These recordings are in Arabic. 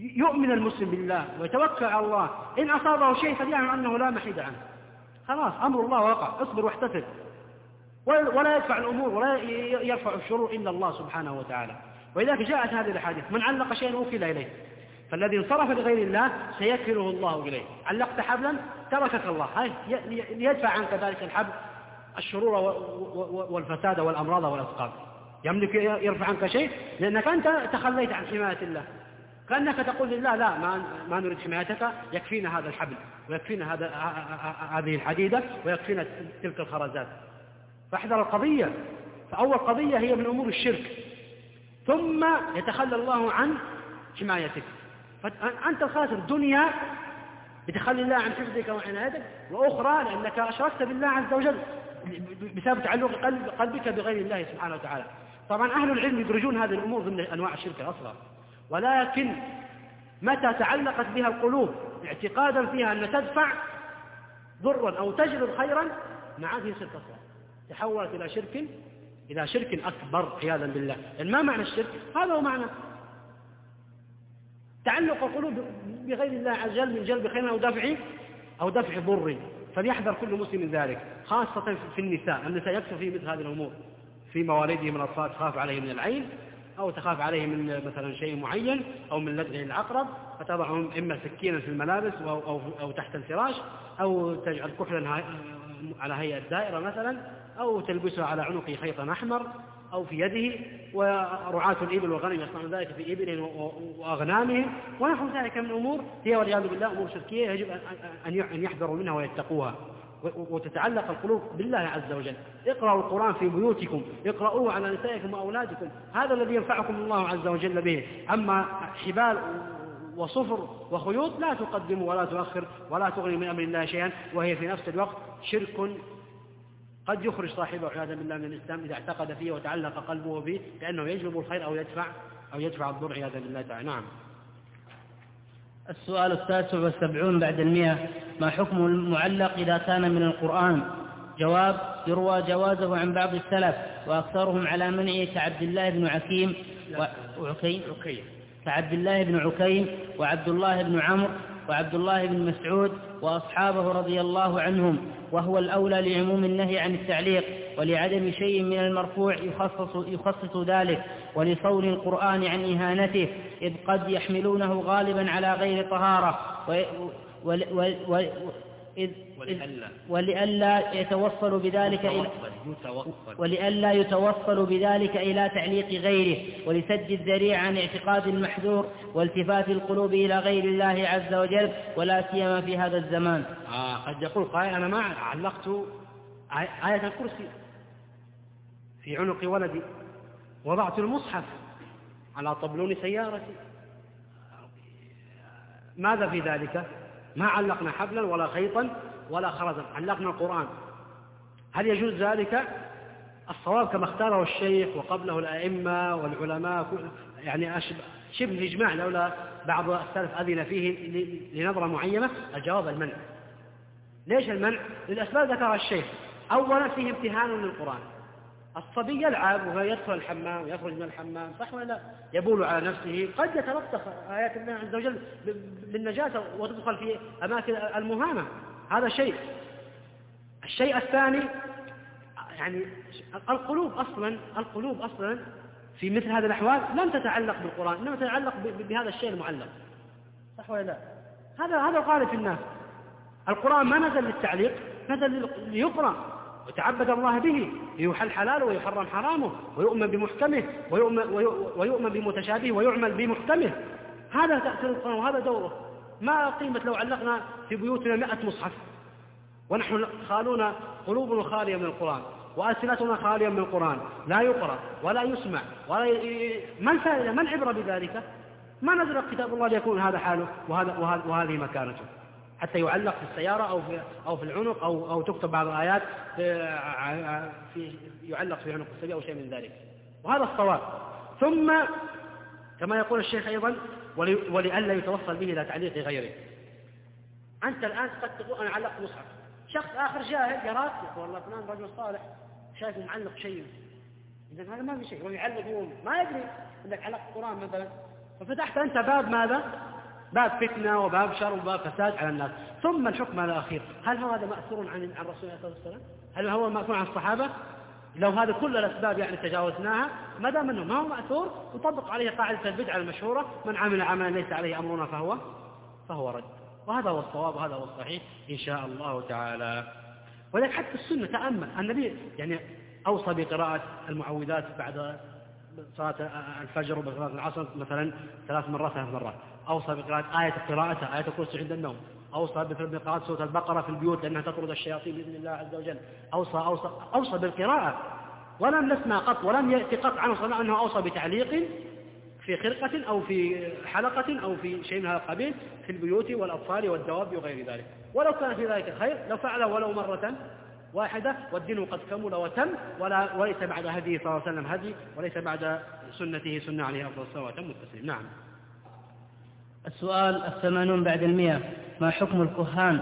يؤمن المسلم بالله ويتوكل على الله. إن أصابه شيء فليعلم أنه لا محيد عنه. خلاص أمر الله وقع. اصبر واحتسب ولا يدفع الأمور ولا يرفع الشرور إلا الله سبحانه وتعالى. ولذلك جاءت هذه الأحاديث. من علق شيئا وكل إليه. فالذي انصرف لغير الله سيكله الله إليه. علقت حبلا تركك الله. ليدفع عنك ذلك الحبل الشرور والفساد والأمراض والأسقام. يملك يرفع عنك شيء لأنك أنت تخليت عن حماية الله. كأنك تقول لله لا ما, ما نريد حمايتك يكفينا هذا الحبل ويكفينا هذا هذه الحديدة ويكفينا تلك الخرزات. فاحذر القضية. فأول قضية هي من أمور الشرك. ثم يتخلى الله عن حمايتك. فأنت الخاسر دنيا بتخلي الله عن حفظك وعنايتك وأخرى لأنك أشركت بالله عز وجل بسبب تعلق قلب قلبك بغير الله سبحانه وتعالى. طبعا أهل العلم يدرجون هذه الأمور ضمن أنواع الشرك الأصغر. ولكن متى تعلقت بها القلوب اعتقادا فيها أن تدفع ضرا أو تجلب خيرا مع هذه شرك أصغر. تحولت إلى شرك إلى شرك أكبر عياذا بالله. ما معنى الشرك؟ هذا هو معنى. تعلق القلوب بغير الله عز وجل من جلب خير أو دفع أو دفع ضر. فليحذر كل مسلم من ذلك خاصة في النساء. النساء يكثر في مثل هذه الأمور في مواليدهم الأطفال تخاف عليه من العين أو تخاف عليه من مثلا شيء معين أو من لدغه العقرب فتضعهم إما سكينا في الملابس أو, أو, أو تحت الفراش أو تجعل كحلا على هيئة دائرة مثلا أو تلبسه على عنقه خيطا أحمر أو في يده ورعاة الإبل والغنم يصنعون ذلك في إبلهم وأغنامهم ونحو ذلك من أمور هي والعياذ بالله أمور شركية يجب أن يحذروا منها ويتقوها. وتتعلق القلوب بالله عز وجل. اقرأوا القرآن في بيوتكم اقرأوه على نسائكم وأولادكم. هذا الذي ينفعكم الله عز وجل به. أما حبال وصفر وخيوط لا تقدموا ولا تؤخر ولا تغني من أمر الله شيئا وهي في نفس الوقت شرك قد يخرج صاحبه عياذا بالله من الإسلام إذا اعتقد فيه وتعلق قلبه به لأنه يجلب الخير أو يدفع أو يدفع الضر عياذا بالله تعالى. نعم. السؤال التاسع والسبعون بعد المئة ما حكم المعلق إذا كان من القرآن؟ جواب يروى جوازه عن بعض السلف وأكثرهم على منعه كعبد الله بن عكيم وعكيم كعبد الله بن عكيم وعبد الله بن عمرو وعبد الله بن مسعود وأصحابه رضي الله عنهم وهو الأولى لعموم النهي عن التعليق ولعدم شيء من المرفوع يخصص, يخصص ذلك ولصون القرآن عن إهانته إذ قد يحملونه غالبا على غير طهارة إذ ولئلا, ولئلا يتوصل بذلك إلى ولئلا يتوصل بذلك إلى تعليق غيره ولسد الذريعة عن اعتقاد المحذور والتفات القلوب إلى غير الله عز وجل ولا سيما في هذا الزمان. آه قد يقول قائل أنا ما علقت آية الكرسي في عنق ولدي وضعت المصحف على طبلون سيارتي. ماذا في ذلك؟ ما علقنا حبلا ولا خيطا ولا خرزا علقنا القرآن. هل يجوز ذلك؟ الصواب كما اختاره الشيخ وقبله الأئمة والعلماء يعني شبه إجماع لولا بعض السلف أذن فيه لنظرة معينة الجواب المنع. ليش المنع؟ للأسباب ذكرها الشيخ. أولا فيه امتهان للقرآن. الصبي يلعب ويدخل الحمام ويخرج من الحمام صح ولا لا؟ يبول على نفسه قد يتلطخ آيات الله عز وجل بالنجاسة وتدخل في أماكن المهانة هذا شيء. الشيء الثاني يعني القلوب أصلا القلوب أصلا في مثل هذه الأحوال لم تتعلق بالقرآن إنما تتعلق بهذا الشيء المعلق. صح ولا لا؟ هذا هذا الغالب في الناس. القرآن ما نزل للتعليق نزل ليقرأ. وتعبد الله به ليحل حلاله ويحرم حرامه ويؤمن بمحكمه ويؤمن, ويؤمن بمتشابهه ويعمل بمحكمه. هذا تأثير القرآن وهذا دوره. ما قيمة لو علقنا في بيوتنا مئة مصحف ونحن خالون قلوبنا خالية من القرآن وألسنتنا خالية من القرآن لا يقرأ ولا يسمع ولا ي... ما الفائدة ما العبرة بذلك؟ ما نزل كتاب الله ليكون هذا حاله وهذا وهذه مكانته. حتى يعلق في السيارة أو في, أو في العنق أو, أو تكتب بعض الآيات في, يعلق في عنق السبيل أو شيء من ذلك. وهذا الصواب. ثم كما يقول الشيخ أيضا ولئلا يتوصل به إلى تعليق غيره. أنت الآن قد تقول أنا علقت مصحف. شخص آخر جاهل يراك يقول والله فلان رجل صالح شايف معلق شيء. إذا هذا ما في شيء. هو يعلق يوم. ما يدري أنك علقت القرآن مثلا. ففتحت أنت باب ماذا؟ باب فتنة وباب شر وباب فساد على الناس. ثم الحكم الأخير. هل هذا مأثور عن عن الرسول عليه الصلاة والسلام؟ هل هو مأثور عن الصحابة؟ لو هذه كل الأسباب يعني تجاوزناها ما دام أنه ما هو مأثور يطبق عليه قاعدة البدعة المشهورة من عمل عملا ليس عليه أمرنا فهو فهو رد. وهذا هو الصواب وهذا هو الصحيح إن شاء الله تعالى. ولكن حتى السنة تأمل. النبي يعني أوصى بقراءة المعوذات بعد صلاة الفجر وبصلاة العصر مثلا ثلاث مرات ثلاث مرات. أوصى بقراءة آية قراءتها آية الكرسي عند النوم. أوصى بقراءة سورة البقرة في البيوت لأنها تطرد الشياطين بإذن الله عز وجل. أوصى أوصى أوصى بالقراءة. ولم نسمع قط ولم يأتي قط عنه صلى أنه أوصى بتعليق في خرقة أو في حلقة أو في شيء من هذا القبيل في البيوت والأطفال والدواب وغير ذلك. ولو كان في ذلك خير لو فعله ولو مرة واحدة والدين قد كمل وتم ولا وليس بعد هديه صلى الله عليه وسلم هدي وليس بعد سنته سنة عليه أفضل الصلاة والتم التسليم نعم. السؤال الثمانون بعد المئة. ما حكم الكهان؟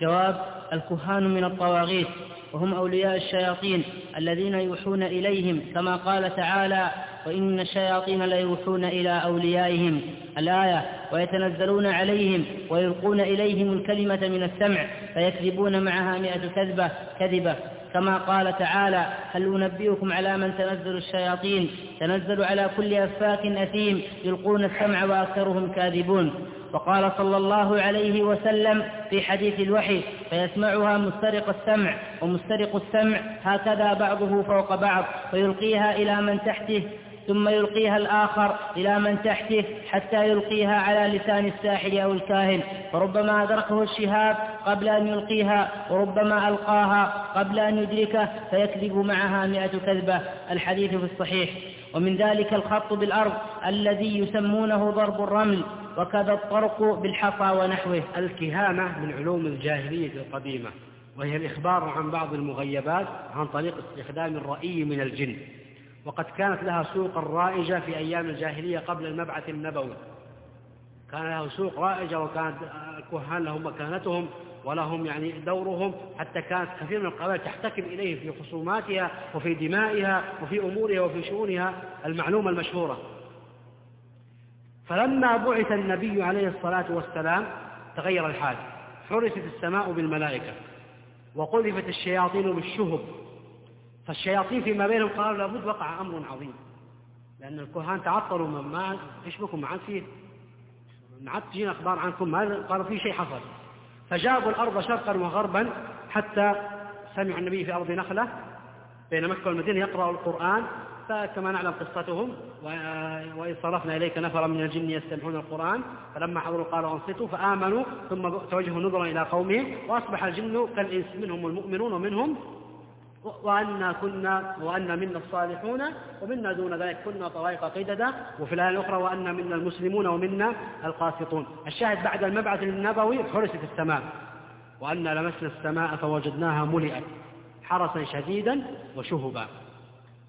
جواب الكهان من الطواغيت وهم أولياء الشياطين الذين يوحون إليهم كما قال تعالى وإن الشياطين ليوحون إلى أوليائهم. الآية ويتنزلون عليهم ويلقون إليهم الكلمة من السمع فيكذبون معها مئة كذبة كذبة. كما قال تعالى هل أنبئكم على من تنزل الشياطين؟ تنزل على كل أفاك أثيم يلقون السمع وأكثرهم كاذبون. وقال صلى الله عليه وسلم في حديث الوحي فيسمعها مسترق السمع ومسترق السمع هكذا بعضه فوق بعض فيلقيها إلى من تحته. ثم يلقيها الآخر إلى من تحته حتى يلقيها على لسان الساحر أو الكاهن. فربما أدركه الشهاب قبل أن يلقيها وربما ألقاها قبل أن يدركه فيكذب معها مئة كذبة. الحديث في الصحيح. ومن ذلك الخط بالأرض الذي يسمونه ضرب الرمل وكذا الطرق بالحصى ونحوه. الكهانة من علوم الجاهلية القديمة وهي الإخبار عن بعض المغيبات عن طريق استخدام الرأي من الجن. وقد كانت لها سوق رائجة في أيام الجاهلية قبل المبعث النبوي. كان له سوق رائجة وكانت الكهان لهم مكانتهم ولهم يعني دورهم حتى كانت كثير من القبائل تحتكم إليه في خصوماتها وفي دمائها وفي أمورها وفي شؤونها المعلومة المشهورة. فلما بعث النبي عليه الصلاة والسلام تغير الحال. حرست السماء بالملائكة وقذفت الشياطين بالشهب. فالشياطين فيما بينهم قالوا لابد وقع أمر عظيم. لأن الكهان تعطلوا ما إيش بكم عاد فيه؟ ما عاد تجينا أخبار عنكم ما قالوا في شيء حصل. فجابوا الأرض شرقا وغربا حتى سمعوا النبي في أرض نخلة بين مكة والمدينة يقرأ القرآن فكما نعلم قصتهم وإذ صرفنا إليك نفرا من الجن يستمعون القرآن فلما حضروا قالوا أنصتوا فآمنوا ثم توجهوا نظرا إلى قومهم وأصبح الجن كالإنس منهم المؤمنون ومنهم وأنا كنا وأن منا الصالحون ومنا دون ذلك كنا طرائق قددا وفي الآية الأخرى وأن منا المسلمون ومنا القاسطون. الشاهد بعد المبعث النبوي حرست السماء. وأنا لمسنا السماء فوجدناها ملئت حرسا شديدا وشهبا.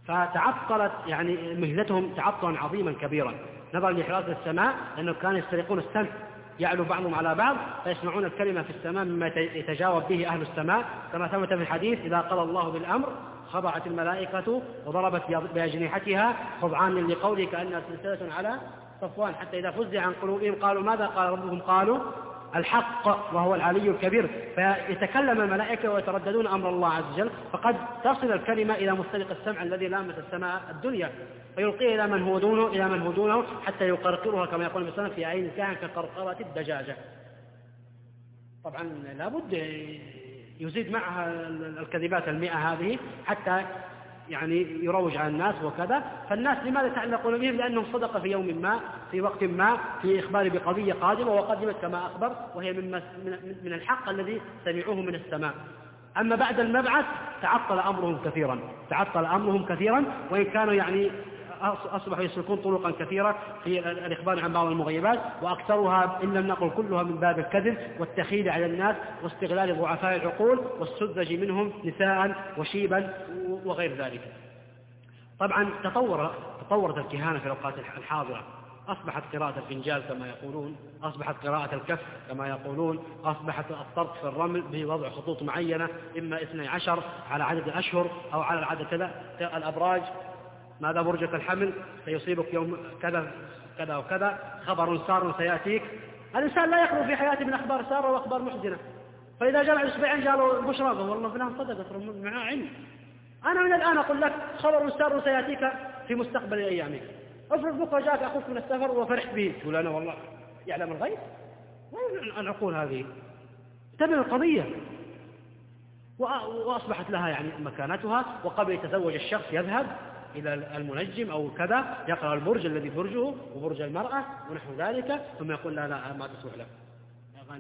فتعطلت يعني مهلتهم تعطلا عظيما كبيرا. نظرا لحراسة السماء لأنه كانوا يسترقون السمع يعلو بعضهم على بعض فيسمعون الكلمة في السماء مما يتجاوب به أهل السماء. كما ثبت في الحديث إذا قضى الله بالأمر خضعت الملائكة وضربت بأجنحتها خضعان لقوله كأنها سلسلة على صفوان. حتى إذا فزع عن قلوبهم قالوا ماذا؟ قال ربهم قالوا الحق وهو العلي الكبير فيتكلم الملائكة ويترددون أمر الله عز وجل فقد تصل الكلمة إلى مستلق السمع الذي لامس السماء الدنيا فيلقيه إلى من هو دونه إلى من هو دونه حتى يقرقرها كما يقول المسلم في عين كان كقرقرة الدجاجة. طبعا لابد يزيد معها الكذبات المئة هذه حتى يعني يروج على الناس وكذا فالناس لماذا يتعلقون بهم؟ لأنهم صدق في يوم ما في وقت ما في إخبار بقضية قادمة وقدمت كما أخبر وهي من, من الحق الذي سمعوه من السماء. أما بعد المبعث تعطل أمرهم كثيرا تعطل أمرهم كثيرا وإن كانوا يعني أصبحوا يسلكون طرقا كثيرة في الإخبار عن بعض المغيبات وأكثرها إن لم نقل كلها من باب الكذب والتخيل على الناس واستغلال ضعفاء العقول والسذج منهم نساء وشيبا وغير ذلك. طبعا تطور تطورت الكهانة في الأوقات الحاضرة. أصبحت قراءة الفنجال كما يقولون أصبحت قراءة الكف كما يقولون أصبحت الطرق في الرمل بوضع خطوط معينة إما 12 على عدد الأشهر أو على العدد الأبراج ماذا برجك الحمل؟ سيصيبك يوم كذا كذا وكذا خبر سار سيأتيك. الإنسان لا يخلو في حياته من أخبار سارة وأخبار محزنة. فإذا جمع الأسبوعين قالوا البشرى والله فلان صدق معاه علم. أنا من الآن أقول لك خبر سار سيأتيك في مستقبل أيامك. افرض بكرة جاءك أخوك من السفر وفرحت به تقول أنا والله يعلم الغيب. العقول هذه. تبني القضية. وأصبحت لها يعني مكانتها وقبل يتزوج الشخص يذهب. إلى المنجم أو كذا يقرأ البرج الذي برجه وبرج المرأة ونحو ذلك ثم يقول لا لا ما تصلح له.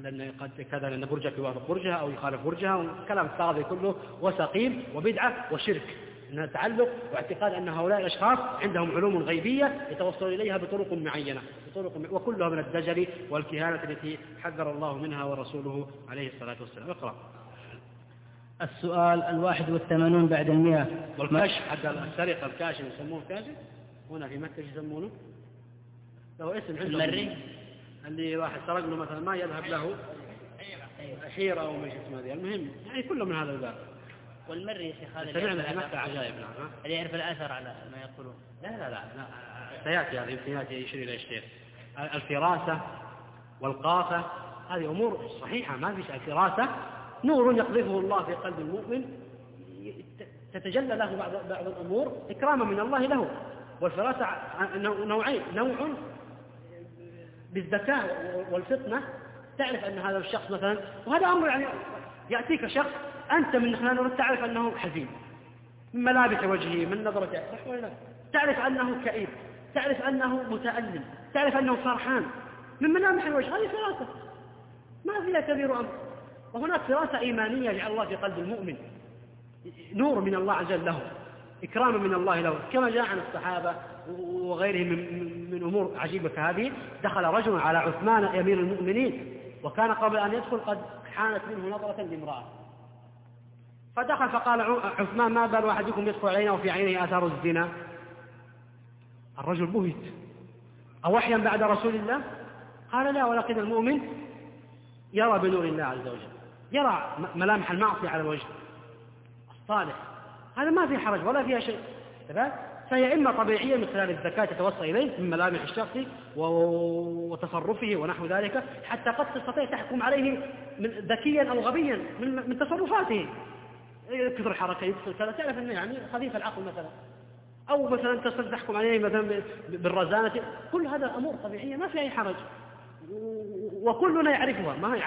لأن قد كذا لأن برجك يوافق برجها أو يخالف برجها كلام فاضي كله وسقيم وبدعة وشرك. أنها تعلق واعتقاد أن هؤلاء الأشخاص عندهم علوم غيبية يتوصلون إليها بطرق معينة بطرق وكلها من الدجل والكهانة التي حذر الله منها ورسوله عليه الصلاة والسلام. اقرأ. السؤال الواحد والثمانون بعد المئة. والكشف حتى السرقة الكاشف يسموه كاشف. هنا في مكة يسمونه؟ له اسم عنده المري. اللي واحد سرق له مثلا ما يذهب له. حيرة أو ما اسمه هذه. المهم يعني كله من هذا الباب. والمري يا شيخ هذا سمعنا في مكة عجائب نعم اللي يعرف الأثر على ما يقولون. لا لا لا, لا. سيأتي هذه يمكن يشير إلى الشيخ. الفراسة والقافة هذه أمور صحيحة ما في الفراسة نور يقذفه الله في قلب المؤمن تتجلى له بعض بعض الأمور إكراما من الله له. والفراسة نوعين نوع بالذكاء والفطنة تعرف أن هذا الشخص مثلا وهذا أمر يعني يأتيك شخص أنت من خلاله تعرف أنه حزين من ملابس وجهه من نظرته تعرف أنه كئيب تعرف أنه متألم تعرف أنه فرحان من ملامح الوجه. هذه فراسة. ما فيها كبير أمر. وهناك فراسة إيمانية جعل الله في قلب المؤمن. نور من الله عز وجل له إكراما من الله له. كما جاء عن الصحابة وغيرهم من, من أمور عجيبة كهذه دخل رجل على عثمان أمير المؤمنين وكان قبل أن يدخل قد حانت منه نظرة لامرأة. فدخل فقال عثمان ما بال أحدكم يدخل علينا وفي عينه آثار الزنا؟ الرجل بهت. أوحيا بعد رسول الله؟ قال لا ولكن المؤمن يرى بنور الله عز وجل. يرى ملامح المعصية على الوجه الصالح. هذا ما في حرج ولا فيها شيء. فهي إما طبيعية من خلال الزكاة تتوصل إليه من ملامح الشخص وتصرفه ونحو ذلك حتى قد تستطيع تحكم عليه من ذكيا أو غبيا من, من تصرفاته. كثر حركة يكثر كذا. تعرف أنه يعني خفيف العقل مثلا. أو مثلا تستطيع تحكم عليه مثلا بالرزانة. كل هذا أمور طبيعية ما في أي حرج. وكلنا يعرفها. ما هي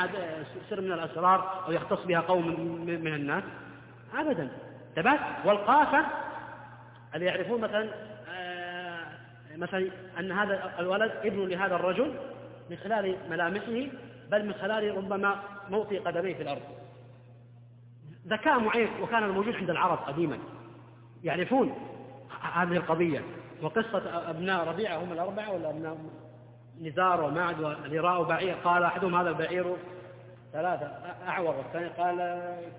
سر من الأسرار أو يختص بها قوم من الناس؟ أبدا. تبات والقافة اللي يعرفون مثلا آه، مثلا أن هذا الولد ابن لهذا الرجل من خلال ملامحه بل من خلال ربما موطئ قدميه في الأرض. ذكاء معين وكان الموجود عند العرب قديما. يعرفون هذه القضية. وقصة أبناء ربيعة هم الأربعة ولا أبناء نزار ومعد ولراء بعير قال أحدهم هذا البعير ثلاثة. أعور والثاني قال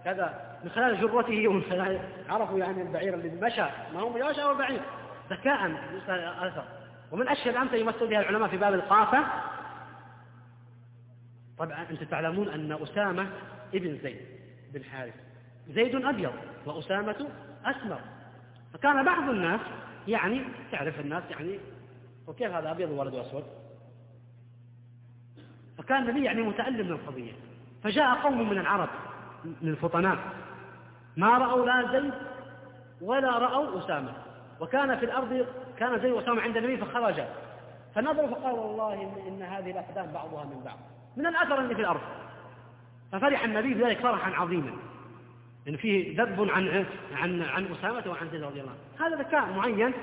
كذا. من خلال جرته ومن خلال عرفوا يعني البعير الذي مشى. ما هو مشى هو البعير ذكاء أثر ومن أشهر الأمثلة يمثل بها العلماء في باب القافة طبعا أنتم تعلمون أن أسامة ابن زيد بن حارث. زيد أبيض وأسامة أسمر. فكان بعض الناس يعني تعرف الناس يعني وكيف هذا أبيض وولد أسود فكان النبي يعني متألم من القضية فجاء قوم من العرب من الفطناء. ما رأوا لا زيد ولا رأوا أسامة. وكان في الأرض كان زيد وأسامة عند النبي فخرج. فنظروا فقالوا والله إن, إن هذه الأقدام بعضها من بعض. من الأثر اللي في الأرض. ففرح النبي بذلك فرحا عظيما. لأن فيه ذب عن عن عن أسامة وعن زيد رضي الله عنه. هذا ذكاء معين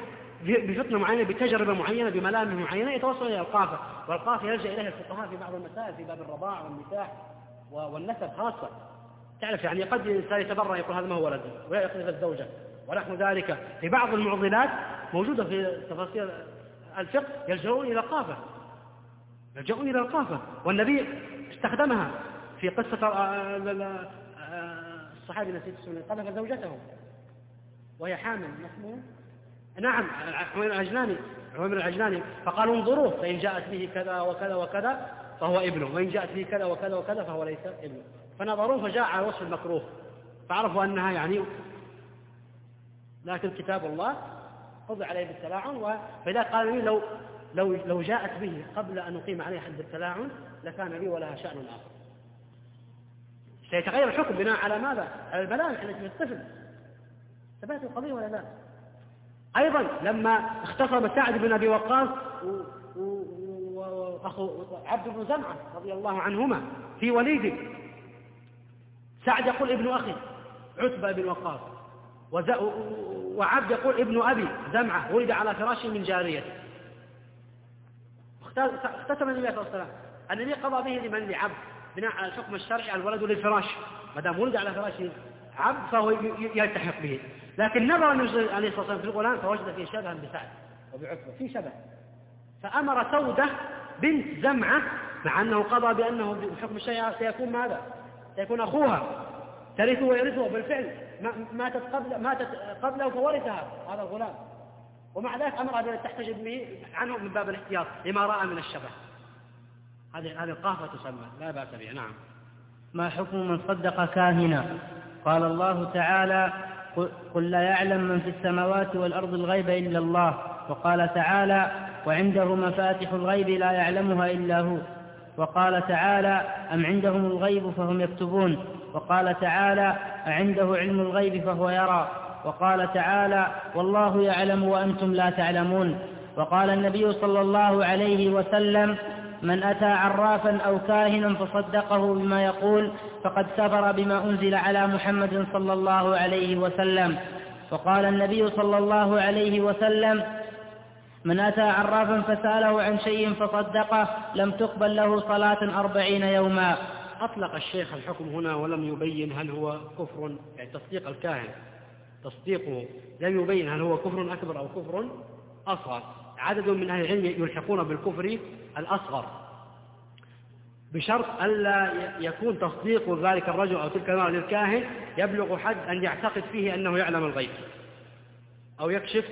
بفتنة معينة بتجربة معينة بملامح معينة يتوصل إلى القافة. والقافة يرجع إليها الفقهاء في بعض المسائل في باب الرضاع والنكاح والنسب خاصة. تعرف يعني قد الإنسان يتبرع يقول هذا ما هو ولد ولا يقذف الزوجة. ونحو ذلك في بعض المعضلات موجودة في تفاصيل الفقه يلجؤون إلى القافة. يلجؤون إلى القافة. والنبي استخدمها في قصة آه، آه، الصحابي نسيت اسمه قذف زوجته وهي حامل اسمه نعم عمير العجلاني عمير العجلاني. فقالوا انظروه فإن جاءت به كذا وكذا وكذا فهو ابنه. وإن جاءت به كذا وكذا وكذا فهو ليس ابنه. فنظروه فجاء على وصف المكروه. فعرفوا أنها يعني لكن كتاب الله قضي عليه بالتلاعن فإذا قال لي لو لو لو جاءت به قبل أن نقيم عليه حد التلاعن لكان لي ولها شأن آخر. سيتغير الحكم بناء على ماذا؟ على الملامح التي في الطفل. ثبات القضية ولا لا؟ أيضا لما اختصم سعد بن أبي وقاص وأخو عبد بن زمعة رضي الله عنهما في وليد سعد يقول ابن أخي عتبة بن وقاص. وعبد يقول ابن أبي زمعة ولد على فراشه من جارية. اختتم النبي صلى الله عليه وسلم. النبي قضى به لمن؟ لعبد. بناء على الحكم الشرعي الولد للفراش. ما دام ولد على فراشه عبد فهو يلتحق به. لكن نظر النبي عليه الصلاة والسلام في الغلام فوجد فيه شبها بسعد. وبعتبة في شبه. فأمر سودة بنت زمعة مع أنه قضى بأنه بحكم الشريعة سيكون ماذا؟ سيكون أخوها. ترثه ويرثه بالفعل. ماتت قبل ماتت قبله فورثها هذا الغلام. ومع ذلك أمر بأن تحتجب به عنه من باب الاحتياط لما رأى من الشبه. هذه هذه القافة تسمى. لا بأس بها. نعم. ما حكم من صدق كاهنا؟ قال الله تعالى قل لا يعلم من في السماوات والأرض الغيب إلا الله. وقال تعالى وعنده مفاتح الغيب لا يعلمها إلا هو. وقال تعالى أم عندهم الغيب فهم يكتبون. وقال تعالى أعنده علم الغيب فهو يرى. وقال تعالى والله يعلم وأنتم لا تعلمون. وقال النبي صلى الله عليه وسلم من أتى عرافا أو كاهنا فصدقه بما يقول فقد كفر بما أنزل على محمد صلى الله عليه وسلم. وقال النبي صلى الله عليه وسلم من أتى عرافا فسأله عن شيء فصدقه لم تقبل له صلاة أربعين يوما. أطلق الشيخ الحكم هنا ولم يبين هل هو كفر يعني تصديق الكاهن. تصديقه لم يبين هل هو كفر أكبر أو كفر أصغر. عدد من أهل العلم يلحقون بالكفر الأصغر. بشرط ألا يكون تصديق ذلك الرجل أو تلك المرأة للكاهن يبلغ حد أن يعتقد فيه أنه يعلم الغيب أو يكشف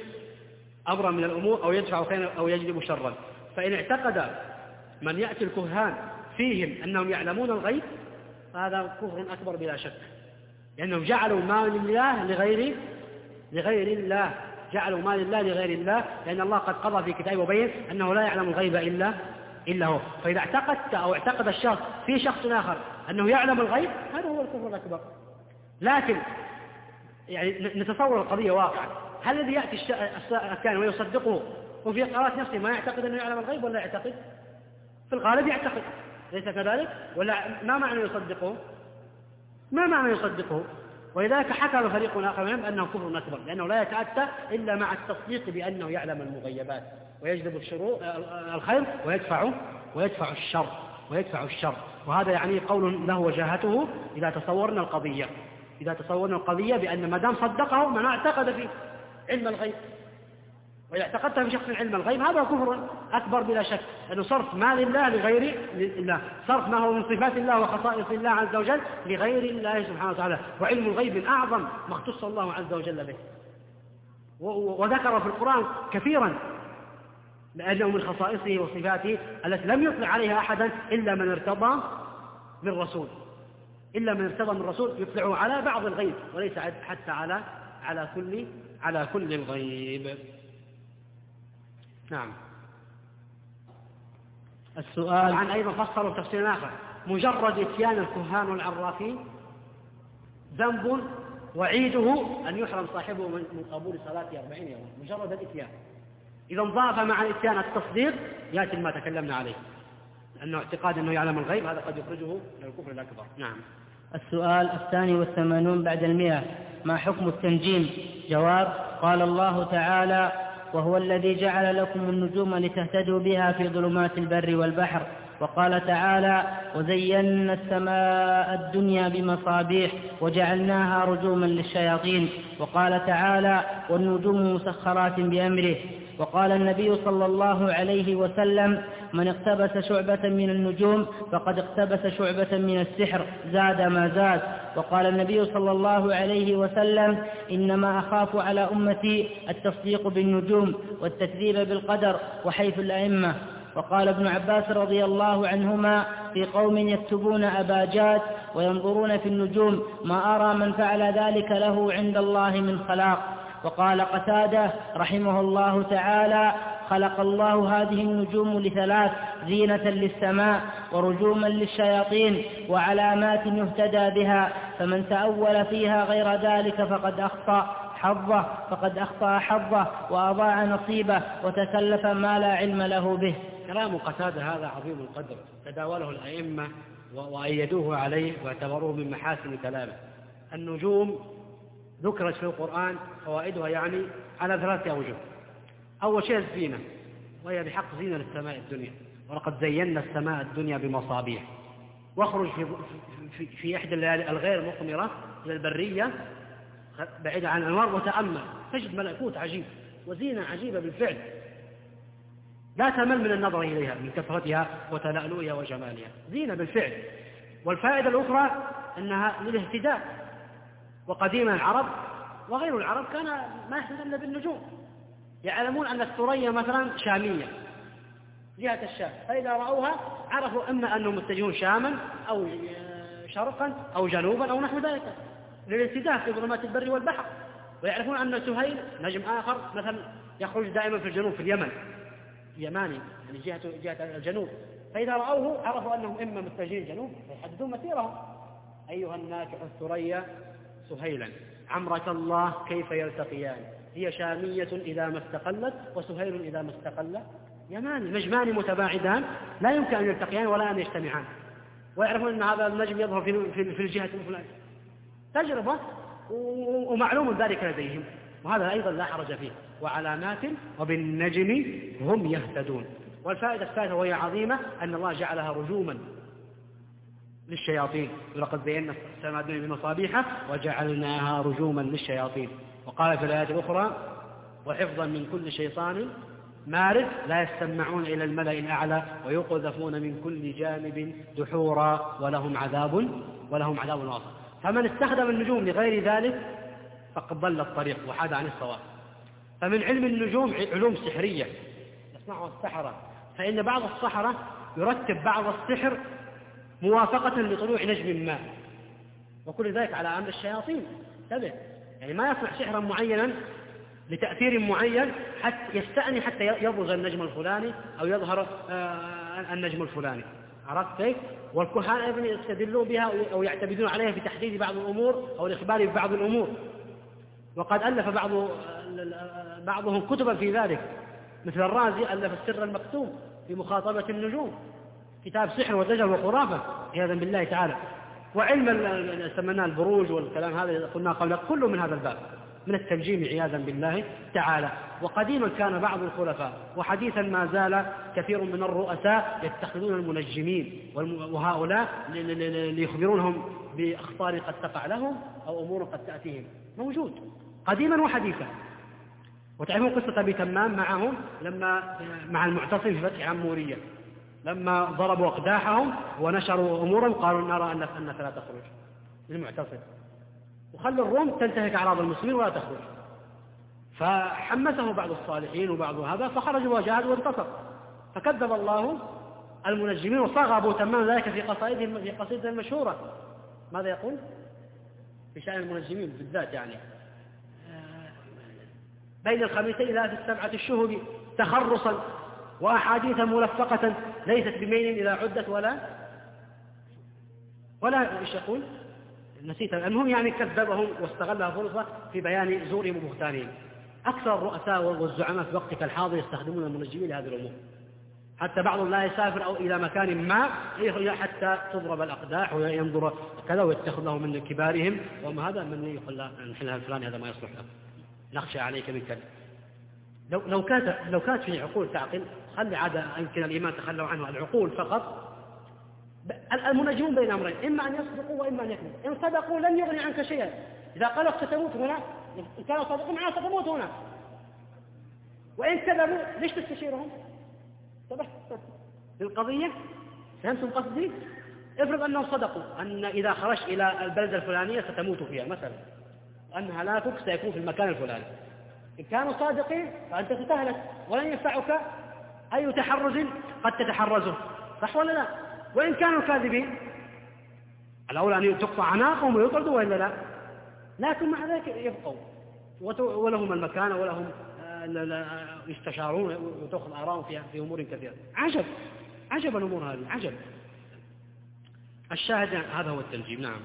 أمرا من الأمور أو يدفع خيرا أو يجلب شرا. فإن اعتقد من يأتي الكهان فيهم أنهم يعلمون الغيب هذا كفر أكبر بلا شك. لأنهم جعلوا مال الله لغير لغير الله. جعلوا مال الله لغير الله لأن الله قد قضى في كتابه وبين أنه لا يعلم الغيب إلا إلا هو. فإذا اعتقدت أو اعتقد الشخص في شخص آخر أنه يعلم الغيب هذا هو الكفر الأكبر. لكن يعني نتصور القضية واقعا. هل الذي يأتي الكائن ويصدقه وفي قرارات نفسه ما يعتقد أنه يعلم الغيب ولا يعتقد؟ في الغالب يعتقد. ليس كذلك؟ ولا ما معنى يصدقه؟ ما معنى يصدقه؟ ولذلك حكم فريق آخر منهم أنه كفر أكبر لأنه لا يتأتى إلا مع التصديق بأنه يعلم المغيبات ويجلب الشرور الخير ويدفع ويدفع الشر ويدفع الشر. وهذا يعني قول له وجاهته إذا تصورنا القضية إذا تصورنا القضية بأن ما دام صدقه من اعتقد في علم الغيب. وإذا اعتقدت في شخص علم الغيب هذا كفر أكبر بلا شك. أنه صرف ما لله لغير الله. صرف ما هو من صفات الله وخصائص الله عز وجل لغير الله سبحانه وتعالى. وعلم الغيب من أعظم ما اختص الله عز وجل به. وذكر في القرآن كثيرا لأنه من خصائصه وصفاته التي لم يطلع عليها أحدا إلا من ارتضى من رسول. إلا من ارتضى من رسول يطلعه على بعض الغيب وليس حتى على على كل على كل الغيب. نعم. السؤال عن أيضا فصلوا تفسير آخر. مجرد إتيان الكهان والعرافين ذنب وعيده أن يحرم صاحبه من قبول صلاة أربعين يوما. مجرد الإتيان. إذا انضاف مع الإتيان التصديق يأتي ما تكلمنا عليه. أنه اعتقاد أنه يعلم الغيب هذا قد يخرجه من الكفر الأكبر. نعم. السؤال الثاني والثمانون بعد المئة. ما حكم التنجيم؟ جواب قال الله تعالى وهو الذي جعل لكم النجوم لتهتدوا بها في ظلمات البر والبحر. وقال تعالى وزينا السماء الدنيا بمصابيح وجعلناها رجوما للشياطين وقال تعالى والنجوم مسخرات بأمره وقال النبي صلى الله عليه وسلم من اقتبس شعبة من النجوم فقد اقتبس شعبة من السحر زاد ما زاد. وقال النبي صلى الله عليه وسلم إنما أخاف على أمتي التصديق بالنجوم والتكذيب بالقدر وحيث الأئمة. وقال ابن عباس رضي الله عنهما في قوم يكتبون أباجات وينظرون في النجوم ما أرى من فعل ذلك له عند الله من خلاق. وقال قتادة رحمه الله تعالى خلق الله هذه النجوم لثلاث زينة للسماء ورجوما للشياطين وعلامات يهتدى بها فمن تأول فيها غير ذلك فقد أخطأ حظه فقد أخطأ حظه وأضاع نصيبه وتكلف ما لا علم له به. كلام قتادة هذا عظيم القدر تداوله الأئمة وأيدوه عليه واعتبروه من محاسن كلامه. النجوم ذكرت في القرآن فوائدها يعني على ثلاثة أوجه. أول شيء الزينة وهي بحق زينة للسماء الدنيا. ولقد زينا السماء الدنيا بمصابيح. واخرج في, في, في إحدى الليالي الغير مقمرة إلى البرية بعيدة عن الأنوار وتأمل. تجد ملكوت عجيب وزينة عجيبة بالفعل. لا تمل من النظر إليها من كثرتها وتلألؤها وجمالها. زينة بالفعل. والفائدة الأخرى أنها للاهتداء. وقديما العرب وغير العرب كان ما يحتدون بالنجوم. يعلمون أن الثريا مثلا شامية جهة الشام. فإذا رأوها عرفوا إما أنهم متجهون شاما أو شرقا أو جنوبا أو نحو ذلك للاهتداء في ظلمات البر والبحر. ويعرفون أن سهيل نجم آخر مثلا يخرج دائما في الجنوب في اليمن. يماني يعني جهة, جهة الجنوب. فإذا رأوه عرفوا أنهم إما متجهين الجنوب فيحددون مسيرهم. أيها الناكح الثريا سهيلا. عمرك الله كيف يلتقيان؟ هي شامية إذا ما استقلت وسهيل إذا ما استقل. يمان نجمان متباعدان لا يمكن أن يلتقيان ولا أن يجتمعان. ويعرفون أن هذا النجم يظهر في في الجهة الفلانية تجربة؟ ومعلوم ذلك لديهم. وهذا أيضا لا حرج فيه. وعلامات وبالنجم هم يهتدون. والفائدة الثالثة وهي عظيمة أن الله جعلها رجوما. للشياطين. ولقد زينا السماء الدنيا بمصابيح وجعلناها رجوما للشياطين. وقال في الآيات الأخرى وحفظا من كل شيطان مارد لا يستمعون إلى الملأ الأعلى ويقذفون من كل جانب دحورا ولهم عذاب ولهم عذاب واصب. فمن استخدم النجوم لغير ذلك فقد ضل الطريق وحاد عن الصواب. فمن علم النجوم علوم سحرية. يصنعها السحرة. فإن بعض السحرة يرتب بعض السحر موافقة لطلوع نجم ما. وكل ذلك على أمر الشياطين. انتبه. يعني ما يصنع سحرا معينا لتأثير معين حتى يستأني حتى يبرز النجم الفلاني أو يظهر آه، النجم الفلاني. عرفت كيف؟ والكهان أيضا يستدلون بها أو يعتمدون عليها في تحديد بعض الأمور أو الإخبار ببعض الأمور. وقد ألف بعض بعضهم كتبا في ذلك. مثل الرازي ألف السر المكتوم في مخاطبة النجوم. كتاب سحر ودجل وخرافة عياذا بالله تعالى. وعلم سميناه البروج والكلام هذا قلنا قبل كله من هذا الباب. من التنجيم عياذا بالله تعالى. وقديما كان بعض الخلفاء وحديثا ما زال كثير من الرؤساء يتخذون المنجمين وهؤلاء ليخبرونهم بأخطار قد تقع لهم أو أمور قد تأتيهم. موجود. قديما وحديثا. وتعرفون قصة أبي تمام معهم لما مع المعتصم في فتح عمورية. لما ضربوا أقداحهم ونشروا أمورهم قالوا نرى أنك, لا تخرج. للمعتصم وخلوا الروم تنتهك أعراض المسلمين ولا تخرج. فحمسه بعض الصالحين وبعض هذا فخرجوا وجاهدوا وانتصر. فكذب الله المنجمين وصاغ أبو تمام ذلك في قصائده في قصيدة المشهورة. ماذا يقول؟ في شأن المنجمين بالذات يعني. بين الخميسين لا في السبعة الشهب تخرصا وأحاديث ملفقة ليست بميل إذا عدت ولا ولا إيش يقول؟ نسيت. المهم يعني كذبهم واستغلها فرصة في بيان زورهم وبهتانهم. أكثر الرؤساء والزعماء في وقتك الحاضر يستخدمون المنجمين لهذه الأمور. حتى بعضهم لا يسافر أو إلى مكان ما حتى تضرب الأقداح وينظر كذا ويتخذ له من كبارهم. وما هذا من يقول نحلها الفلاني هذا ما يصلح. له نخشى عليك من كذا. لو لو كانت لو كانت في عقول تعقل خلي عاد يمكن الإيمان تخلوا عنه العقول فقط. المنجمون بين أمرين إما أن يصدقوا وإما أن يكذبوا. إن صدقوا لن يغني عنك شيئا. إذا قالوا ستموت هنا إن كانوا صادقين معنا ستموت هنا. وإن كذبوا ليش تستشيرهم؟ للقضية؟ فهمتم قصدي؟ افرض أنهم صدقوا أن إذا خرجت إلى البلدة الفلانية ستموت فيها مثلا. وأن هلاكك سيكون في المكان الفلاني. إن كانوا صادقين فأنت تتهلك ولن ينفعك أي تحرز قد تتحرزه صح ولا لا؟ وإن كانوا كاذبين. الأولى أن تقطع عناقهم ويطردوا وإلا لا؟ لكن مع ذلك يبقوا. ولهم المكانة ولهم يستشارون وتأخذ آراءهم في في أمور كثيرة. عجب. عجب الأمور هذه. عجب. الشاهد هذا هو التنجيم. نعم.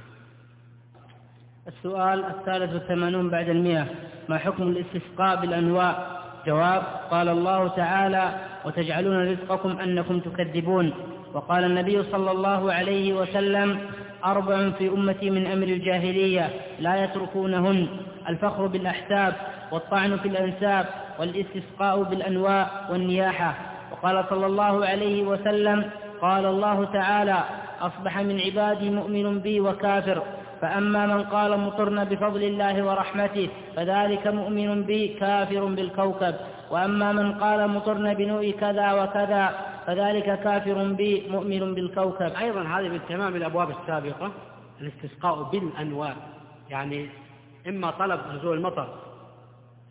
السؤال الثالث والثمانون بعد المئة. ما حكم الاستسقاء بالأنواع؟ جواب قال الله تعالى وتجعلون رزقكم أنكم تكذبون. وقال النبي صلى الله عليه وسلم أربع في أمتي من أمر الجاهلية لا يتركونهن. الفخر بالأحساب والطعن في الأنساب والاستسقاء بالأنواع والنياحة. وقال صلى الله عليه وسلم قال الله تعالى أصبح من عبادي مؤمن بي وكافر. فأما من قال مطرنا بفضل الله ورحمته فذلك مؤمن بي كافر بالكوكب. وأما من قال مطرنا بنوء كذا وكذا فذلك كافر بي مؤمن بالكوكب. أيضا هذه من تمام الأبواب السابقة الاستسقاء بالأنواع. يعني إما طلب نزول المطر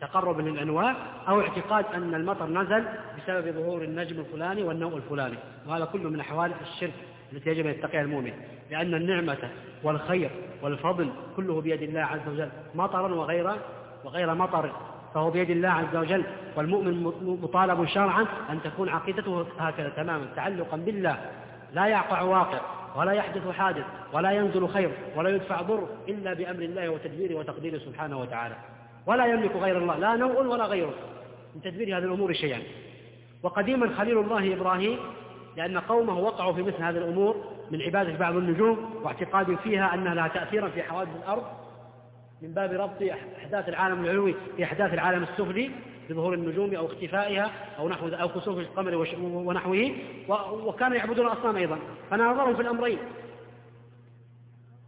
تقرب للأنواع أو اعتقاد أن المطر نزل بسبب ظهور النجم الفلاني والنوء الفلاني. وهذا كله من أحوال الشرك. التي يجب أن يتقيها المؤمن لأن النعمة والخير والفضل كله بيد الله عز وجل مطرا وغير وغير مطر فهو بيد الله عز وجل والمؤمن مطالب شرعا أن تكون عقيدته هكذا تماما تعلقا بالله لا يقع واقع ولا يحدث حادث ولا ينزل خير ولا يدفع ضر إلا بأمر الله وتدبيره وتقديره سبحانه وتعالى ولا يملك غير الله لا نوء ولا غيره من تدبير هذه الأمور شيئا. وقديما خليل الله إبراهيم لأن قومه وقعوا في مثل هذه الأمور من عبادة بعض النجوم واعتقاد فيها أنها لها تأثيرا في حوادث الأرض من باب ربط أحداث العالم العلوي بأحداث العالم السفلي بظهور النجوم أو اختفائها أو نحو أو كسوف القمر ونحوه. وكانوا يعبدون الأصنام أيضا. فناظرهم في الأمرين.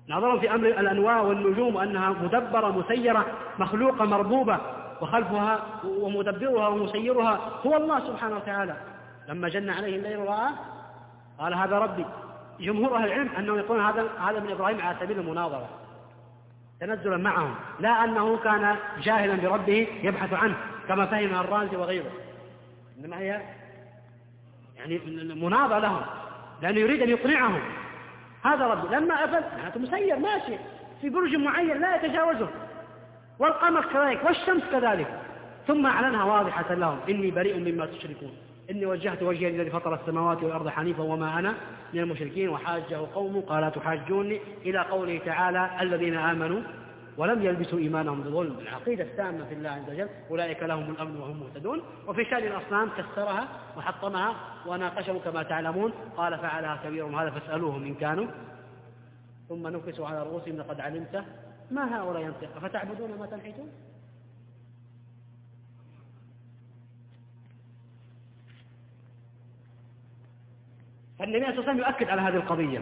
ناظرهم في أمر الأنواع والنجوم أنها مدبرة مسيرة مخلوقة مربوبة وخلفها ومدبرها ومسيرها هو الله سبحانه وتعالى. لما جن عليه الليل رآه قال هذا ربي. جمهور أهل العلم أنهم يقولون هذا هذا من إبراهيم على سبيل المناظرة. تنزلا معهم لا أنه كان جاهلا بربه يبحث عنه كما فهم الرازي وغيره. إنما هي يعني مناظرة لهم لأنه يريد أن يقنعهم. هذا ربي. لما أفل معناته مسير ماشي. في برج معين لا يتجاوزه. والقمر كذلك والشمس كذلك. ثم أعلنها واضحة لهم إني بريء مما تشركون. إني وجهت وجهي للذي فطر السماوات والأرض حنيفا وما أنا من المشركين وحاجه قوم قال تحاجوني إلى قوله تعالى الذين آمنوا ولم يلبسوا إيمانهم بظلم. العقيدة التامة في الله عز وجل أولئك لهم الأمن وهم مهتدون. وفي شأن الأصنام كسرها وحطمها وناقشهم كما تعلمون. قال فعلها كبيرهم هذا فاسألوهم إن كانوا. ثم نكسوا على رؤوسهم لقد علمت ما هؤلاء ينطق. فتعبدون ما تنحتون؟ فالنبي صلى الله عليه وسلم يؤكد على هذه القضية.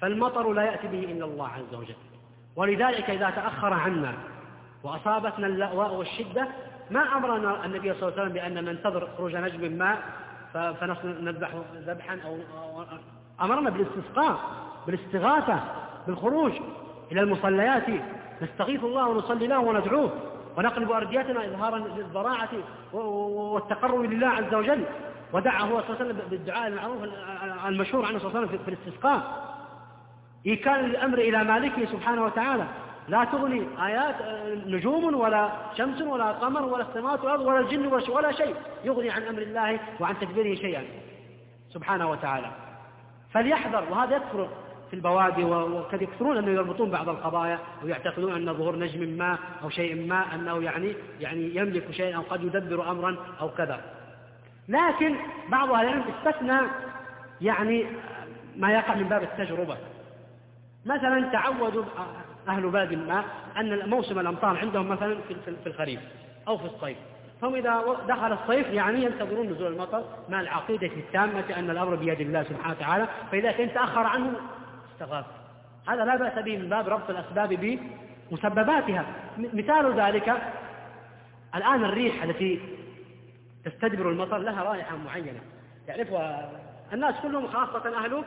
فالمطر لا يأتي به إلا الله عز وجل. ولذلك إذا تأخر عنا وأصابتنا اللأواء والشدة ما أمرنا النبي صلى الله عليه وسلم بأن ننتظر خروج نجم ما فنذبح ذبحا أو أمرنا بالاستسقاء بالاستغاثة بالخروج إلى المصليات. نستغيث الله ونصلي له وندعوه ونقلب أرديتنا إظهارا للضراعة والتقرب لله عز وجل. ودعا هو صلى الله عليه وسلم بالدعاء المعروف المشهور عنه صلى الله عليه وسلم في الاستسقاء. إيكال الأمر إلى مالكه سبحانه وتعالى. لا تغني آيات نجوم ولا شمس ولا قمر ولا السماوات والأرض ولا الجن ولا شيء يغني عن أمر الله وعن تدبيره شيئا سبحانه وتعالى. فليحذر وهذا يكثر في البوادي وقد يكثرون أنه يربطون بعض القضايا ويعتقدون أن ظهور نجم ما أو شيء ما أنه يعني يعني يملك شيئا أو قد يدبر أمرا أو كذا. لكن بعض أهل العلم استثنى يعني ما يقع من باب التجربة مثلا تعودوا أهل بلد ما أن موسم الأمطار عندهم مثلا في الخريف أو في الصيف. هم إذا دخل الصيف يعني ينتظرون نزول المطر مع العقيدة التامة أن الأمر بيد الله سبحانه وتعالى فإذا كان تأخر عنه استغاث. هذا لا بأس به من باب ربط الأسباب بمسبباتها. مثال ذلك الآن الريح التي تستدبر المطر لها رائحة معينة. يعرفها الناس كلهم خاصة أهل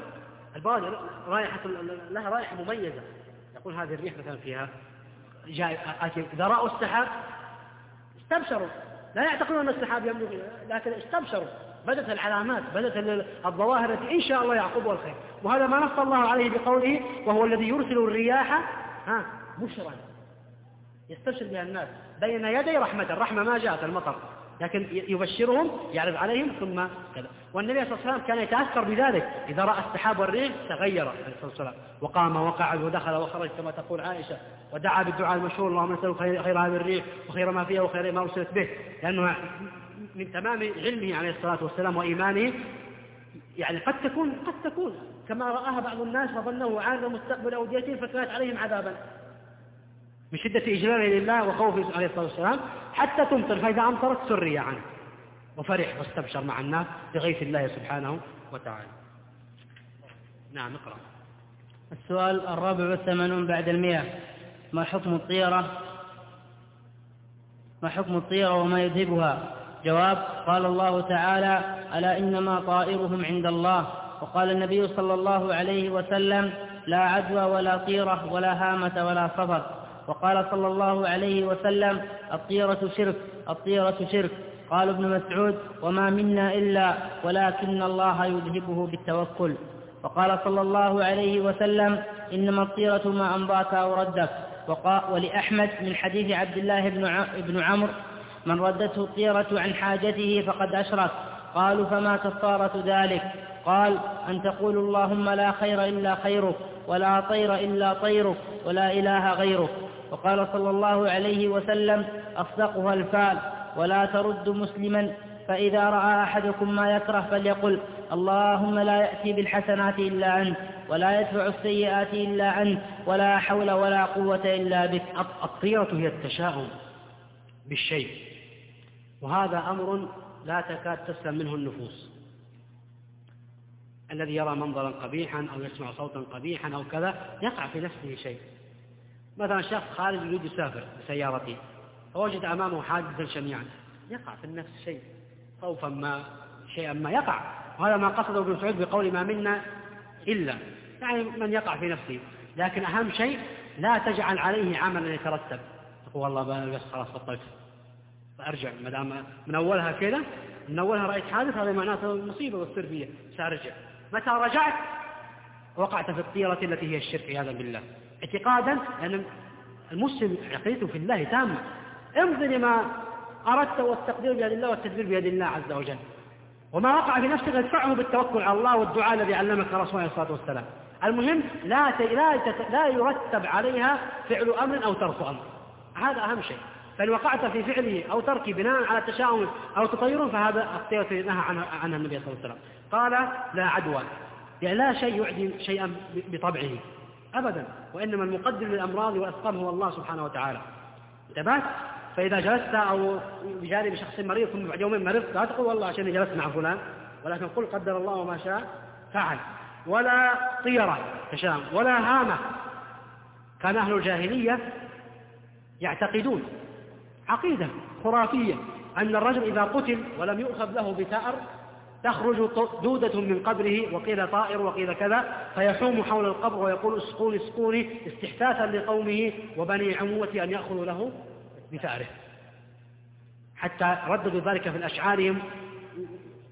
البوادي رائحة لها رائحة مميزة. يقول هذه الريح مثلا فيها آتي إذا رأوا السحاب استبشروا. لا يعتقدون أن السحاب يملك لكن استبشروا. بدت العلامات بدت الظواهر التي إن شاء الله يعقبها الخير وهذا ما نص الله عليه بقوله وهو الذي يرسل الرياح ها بشرا. يستبشر بها الناس. بين يدي رحمة الرحمة ما جاءت المطر. لكن يبشرهم يعرض عليهم ثم كذا. والنبي صلى الله عليه وسلم كان يتأثر بذلك. إذا رأى السحاب والريح تغير عليه الصلاة والسلام. وقام وقعد ودخل وخرج كما تقول عائشة. ودعا بالدعاء المشهور اللهم نسأل خير هذه الريح وخير ما فيها وخير ما أرسلت به. لأنه من تمام علمه عليه الصلاة والسلام وإيمانه يعني قد تكون قد تكون كما رآها بعض الناس فظنه عاد مستقبل أوديتهم فكانت عليهم عذابا. من شدة إجلاله لله وخوفه عليه الصلاة والسلام حتى تمطر. فإذا أمطرت سري عنه. وفرح واستبشر مع الناس بغيث الله سبحانه وتعالى. نعم اقرأ. السؤال الرابع والثمانون بعد المئة. ما حكم الطيرة؟ ما حكم الطيرة وما يذهبها؟ جواب قال الله تعالى ألا إنما طائرهم عند الله؟ وقال النبي صلى الله عليه وسلم لا عدوى ولا طيرة ولا هامة ولا صفر. وقال صلى الله عليه وسلم الطيرة شرك الطيرة شرك. قال ابن مسعود وما منا إلا ولكن الله يذهبه بالتوكل. وقال صلى الله عليه وسلم إنما الطيرة ما أمضاك أو ردك. ولأحمد من حديث عبد الله بن عمرو من ردته الطيرة عن حاجته فقد أشرك. قالوا فما كفارة ذلك؟ قال أن تقول اللهم لا خير إلا خيرك ولا طير إلا طيرك ولا إله غيرك. وقال صلى الله عليه وسلم أصدقها الفال ولا ترد مسلما فإذا رأى أحدكم ما يكره فليقل اللهم لا يأتي بالحسنات إلا أنت ولا يدفع السيئات إلا أنت ولا حول ولا قوة إلا بك. الطيرة هي التشاؤم بالشيء وهذا أمر لا تكاد تسلم منه النفوس. الذي يرى منظرا قبيحا أو يسمع صوتا قبيحا أو كذا يقع في نفسه شيء. مثلا شخص خارج يريد يسافر بسيارته فوجد أمامه حادثا شنيعا. يقع في النفس شيء خوفا ما شيئا ما يقع. وهذا ما قصده ابن سعود بقول ما منا إلا يعني من يقع في نفسه. لكن أهم شيء لا تجعل عليه عملا يترتب. تقول والله بس خلاص بطلت. فأرجع ما دام من أولها كذا من أولها رأيت حادث هذا معناته مصيبة بتصير فيها. سأرجع. متى رجعت؟ وقعت في الطيرة التي هي الشرك عياذا بالله. اعتقادا لأن المسلم عقيدته في الله تامة. امضي لما أردت والتقدير بيد الله والتدبير بيد الله عز وجل. وما وقع في نفسك ادفعه بالتوكل على الله والدعاء الذي علمك رسول عليه الصلاة والسلام المهم لا لا لا يرتب عليها فعل أمر أو ترك أمر. هذا أهم شيء. فإن وقعت في فعله أو تركه بناء على تشاؤم أو تطير فهذا الطيرة نهى عنها النبي صلى الله عليه وسلم. قال لا عدوى. يعني لا شيء يعدي شيئا بطبعه. أبدا وإنما المقدر للأمراض والأسقام هو الله سبحانه وتعالى. انتبهت فإذا جلست أو بجانب شخص مريض ثم بعد يومين مرضت لا تقول والله عشان جلست مع فلان ولكن قل قدر الله وما شاء فعل. ولا طيرة تشام ولا هامة. كان أهل الجاهلية يعتقدون عقيدة خرافية أن الرجل إذا قتل ولم يؤخذ له بثأر تخرج دودة من قبره وقيل طائر وقيل كذا فيحوم حول القبر ويقول اسقوني اسقوني استحثاثا لقومه وبني عموتي أن يأخذوا له بثأره. حتى رددوا ذلك في الأشعارهم.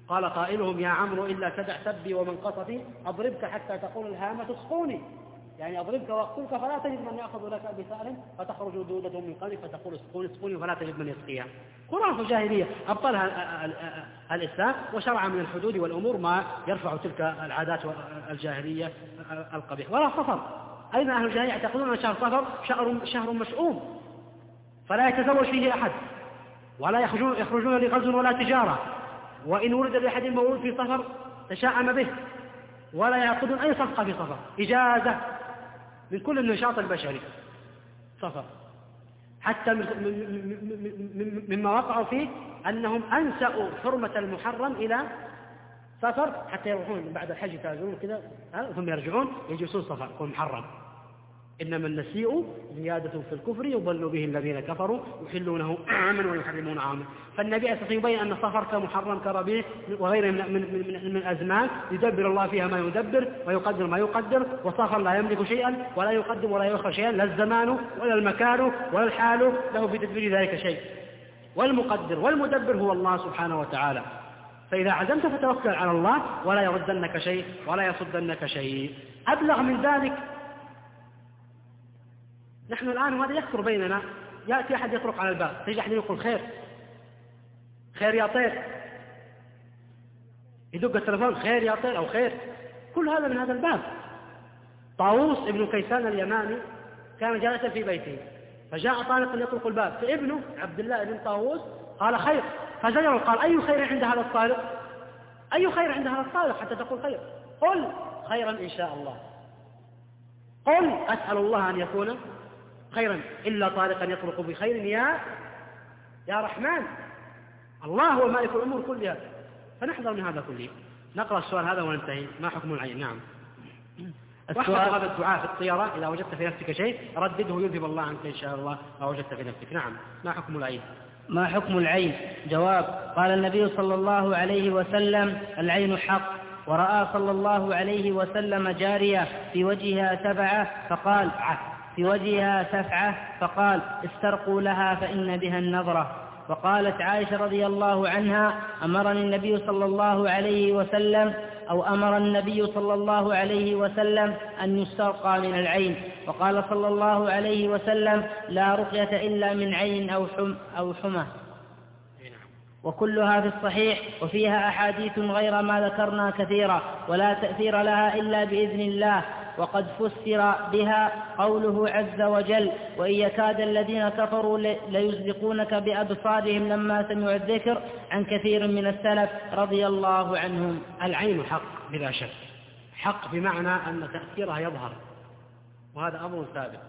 قال قائلهم يا عمرو إلا تدع سبي ومن قصفي أضربك حتى تقول الهامة اسقوني. يعني أضربك وأقتلك فلا تجد من يأخذ لك بثأر فتخرج دودة من قلبك فتقول اسقوني اسقوني فلا تجد من يسقيها. خرافة جاهلية أبطلها الإسلام وشرع من الحدود والأمور ما يرفع تلك العادات الجاهلية القبيحة. ولا صفر. أيضا أهل الجاهلية يعتقدون أن شهر صفر شهر, شهر مشؤوم؟ فلا يتزوج فيه أحد. ولا يخرجون, يخرجون لغزو ولا تجارة. وإن ولد لأحد مولود في صفر تشاءم به. ولا يعقدون أي صفقة في صفر. إجازة. من كل النشاط البشري. صفر حتى مما وقعوا فيه أنهم أنسأوا حرمة المحرم إلى سفر حتى يروحون بعد الحج يتاجرون كذا ثم يرجعون يجلسون سفر يكون محرم. إنما النسيء زيادة في الكفر يضل به الذين كفروا يحلونه عاما ويحرمون عاما فالنبي أساسا يبين أن السفر كمحرم كربيع وغيره من, من, من, من الأزمان يدبر الله فيها ما يدبر ويقدر ما يقدر والسفر لا يملك شيئا ولا يقدم ولا يؤخر شيئا لا الزمان ولا المكان ولا الحال له في تدبير ذلك شيء. والمقدر والمدبر هو الله سبحانه وتعالى. فإذا عزمت فتوكل على الله ولا يردنك شيء ولا يصدنك شيء. أبلغ من ذلك نحن الآن وهذا يكثر بيننا؟ يأتي أحد يطرق على الباب تجد أحد يقول خير. خير يا طير. يدق التلفون خير يا طير أو خير. كل هذا من هذا الباب. طاووس ابن كيسان اليماني كان جالسا في بيته. فجاء طالق يطرق الباب. فابنه عبد الله بن طاووس قال خير. فزجر قال أي خير عند هذا الطارق؟ أي خير عند هذا الطارق حتى تقول خير؟ قل خيرا إن شاء الله. قل أسأل الله أن يكون خيرا إلا طارقا يطرق بخير يا يا رحمن. الله هو مالك الأمور كلها. فنحذر من هذا كله. نقرأ السؤال هذا وننتهي. ما حكم العين؟ نعم. السؤال هذا الدعاء في الطيرة إذا وجدت في نفسك شيء ردده يذهب الله عنك إن شاء الله ما وجدت في نفسك. نعم. ما حكم العين؟ ما حكم العين؟ جواب قال النبي صلى الله عليه وسلم العين حق. ورأى صلى الله عليه وسلم جارية في وجهها سبعة فقال في وجهها سفعة فقال استرقوا لها فإن بها النظرة. وقالت عائشة رضي الله عنها أمرني النبي صلى الله عليه وسلم أو أمر النبي صلى الله عليه وسلم أن يسترقى من العين. وقال صلى الله عليه وسلم لا رقية إلا من عين أو حم أو حمى. وكلها في الصحيح وفيها أحاديث غير ما ذكرنا كثيرة ولا تأثير لها إلا بإذن الله. وقد فسر بها قوله عز وجل وإن يكاد الذين كفروا ليزلقونك بأبصارهم لما سمعوا الذكر عن كثير من السلف رضي الله عنهم. العين حق بلا شك. حق بمعنى أن تأثيرها يظهر. وهذا أمر ثابت.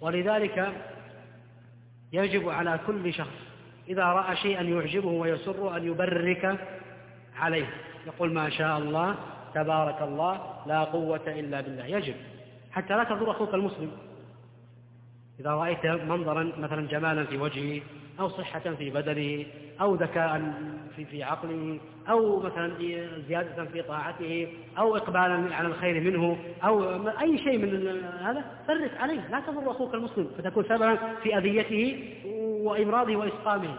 ولذلك يجب على كل شخص إذا رأى شيئا يعجبه ويسره أن يبرك عليه. يقول ما شاء الله تبارك الله لا قوة إلا بالله. يجب حتى لا تضر أخوك المسلم. إذا رأيت منظرا مثلا جمالا في وجهه أو صحة في بدنه أو ذكاء في في عقله أو مثلا زيادة في طاعته أو إقبالا على الخير منه أو أي شيء من هذا فرق عليه. لا تضر أخوك المسلم فتكون سببا في أذيته وإمراضه وإسقامه.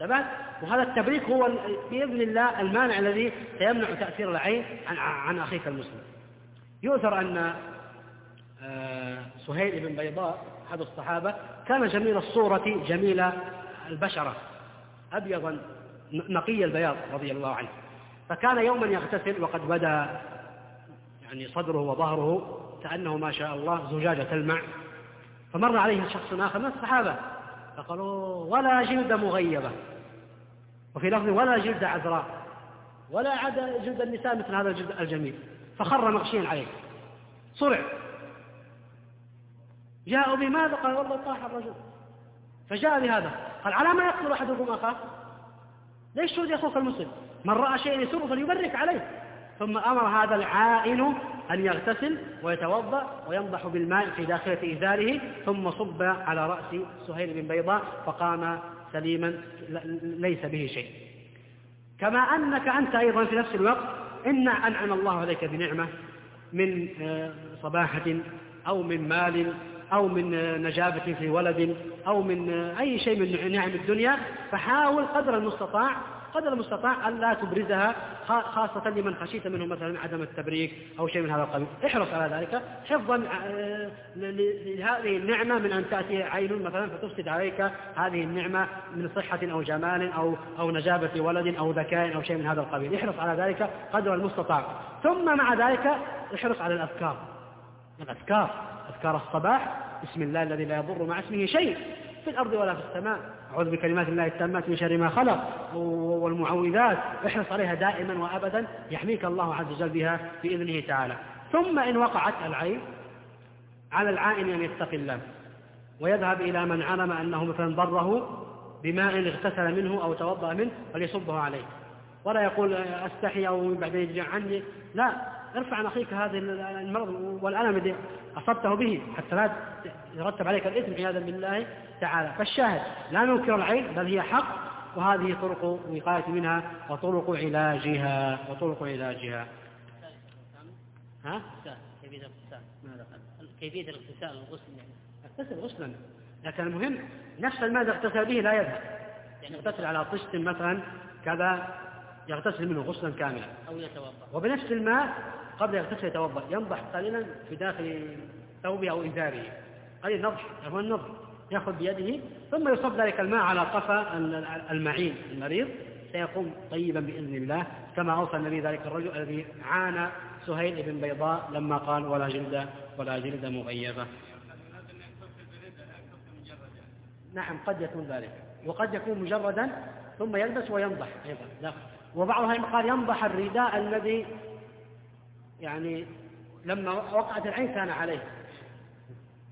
تمام؟ وهذا التبريك هو بإذن الله المانع الذي سيمنع تأثير العين عن, عن أخيك المسلم. يؤثر أن آه، سهيل بن بيضاء أحد الصحابة كان جميل الصورة جميل البشرة أبيضا نقي البياض رضي الله عنه. فكان يوما يغتسل وقد بدأ يعني صدره وظهره كأنه ما شاء الله زجاجة تلمع فمر عليه شخص آخر من الصحابة فقالوا ولا جلد مغيبة وفي لفظ ولا جلد عذراء ولا عاد جلد النساء مثل هذا الجلد الجميل. فخر مغشيا عليه. صرع. جاءوا بماذا؟ قال والله طاح الرجل. فجاء بهذا. قال على ما يقتل أحدكم أخاه؟ ليش تؤذي أخوك المسلم؟ من رأى شيئا يسره فليبرك عليه. ثم أمر هذا العائن أن يغتسل ويتوضأ وينضح بالماء في داخلة إزاره ثم صب على رأس سهيل بن بيضاء فقام سليما ليس به شيء. كما أنك أنت أيضا في نفس الوقت إن أنعم الله عليك بنعمة من آه، صباحة أو من مال أو من نجابة في ولد أو من أي شيء من نعم الدنيا فحاول قدر المستطاع قدر المستطاع أن لا تبرزها خاصة لمن خشيت منه مثلا عدم التبريك أو شيء من هذا القبيل. احرص على ذلك. حفظا آه، لهذه النعمة من أن تأتي عين مثلا فتفسد عليك هذه النعمة من صحة أو جمال أو, أو نجابة ولد أو ذكاء أو شيء من هذا القبيل. احرص على ذلك قدر المستطاع. ثم مع ذلك احرص على الأذكار. الأذكار أذكار الصباح. بسم الله الذي لا يضر مع اسمه شيء في الأرض ولا في السماء. أعوذ بكلمات الله التامات من شر ما خلق والمعوذات. احرص عليها دائما وأبدا يحميك الله عز وجل بها بإذنه تعالى. ثم إن وقعت العين على العائن أن يتقي الله ويذهب إلى من علم أنه مثلا ضره بماء اغتسل منه أو توضأ منه فليصبه عليه. ولا يقول أستحي أو بعدين يجي عني. لا ارفع عن أخيك هذا المرض والألم الذي أصبته به حتى لا يرتب عليك الإثم عياذا بالله. تعالى. فالشاهد لا ننكر العين بل هي حق وهذه طرق وقاية منها وطرق علاجها وطرق علاجها. ها؟ كيفية الاغتسال ماذا كيفية الاغتسال الغسل؟ يعني اغتسل غسلا. لكن المهم نفس الماء اغتسل به لا يذهب. يعني يغتسل على طشت مثلا كذا يغتسل منه غسلا كاملا. أو يتوضأ. وبنفس الماء قبل يغتسل يتوضأ. ينضح قليلا في داخل ثوبه أو إزاره هذه النضح هو النضح يأخذ بيده ثم يصب ذلك الماء على قفا المعين المريض. سيقوم طيبا بإذن الله. كما أوصى النبي ذلك الرجل الذي عانى سهيل بن بيضاء لما قال ولا جلد ولا جلد مغيبة نعم قد يكون ذلك. وقد يكون مجردا ثم يلبس وينضح أيضا. وبعضهم قال ينضح الرداء الذي يعني لما وقعت العين كان عليه.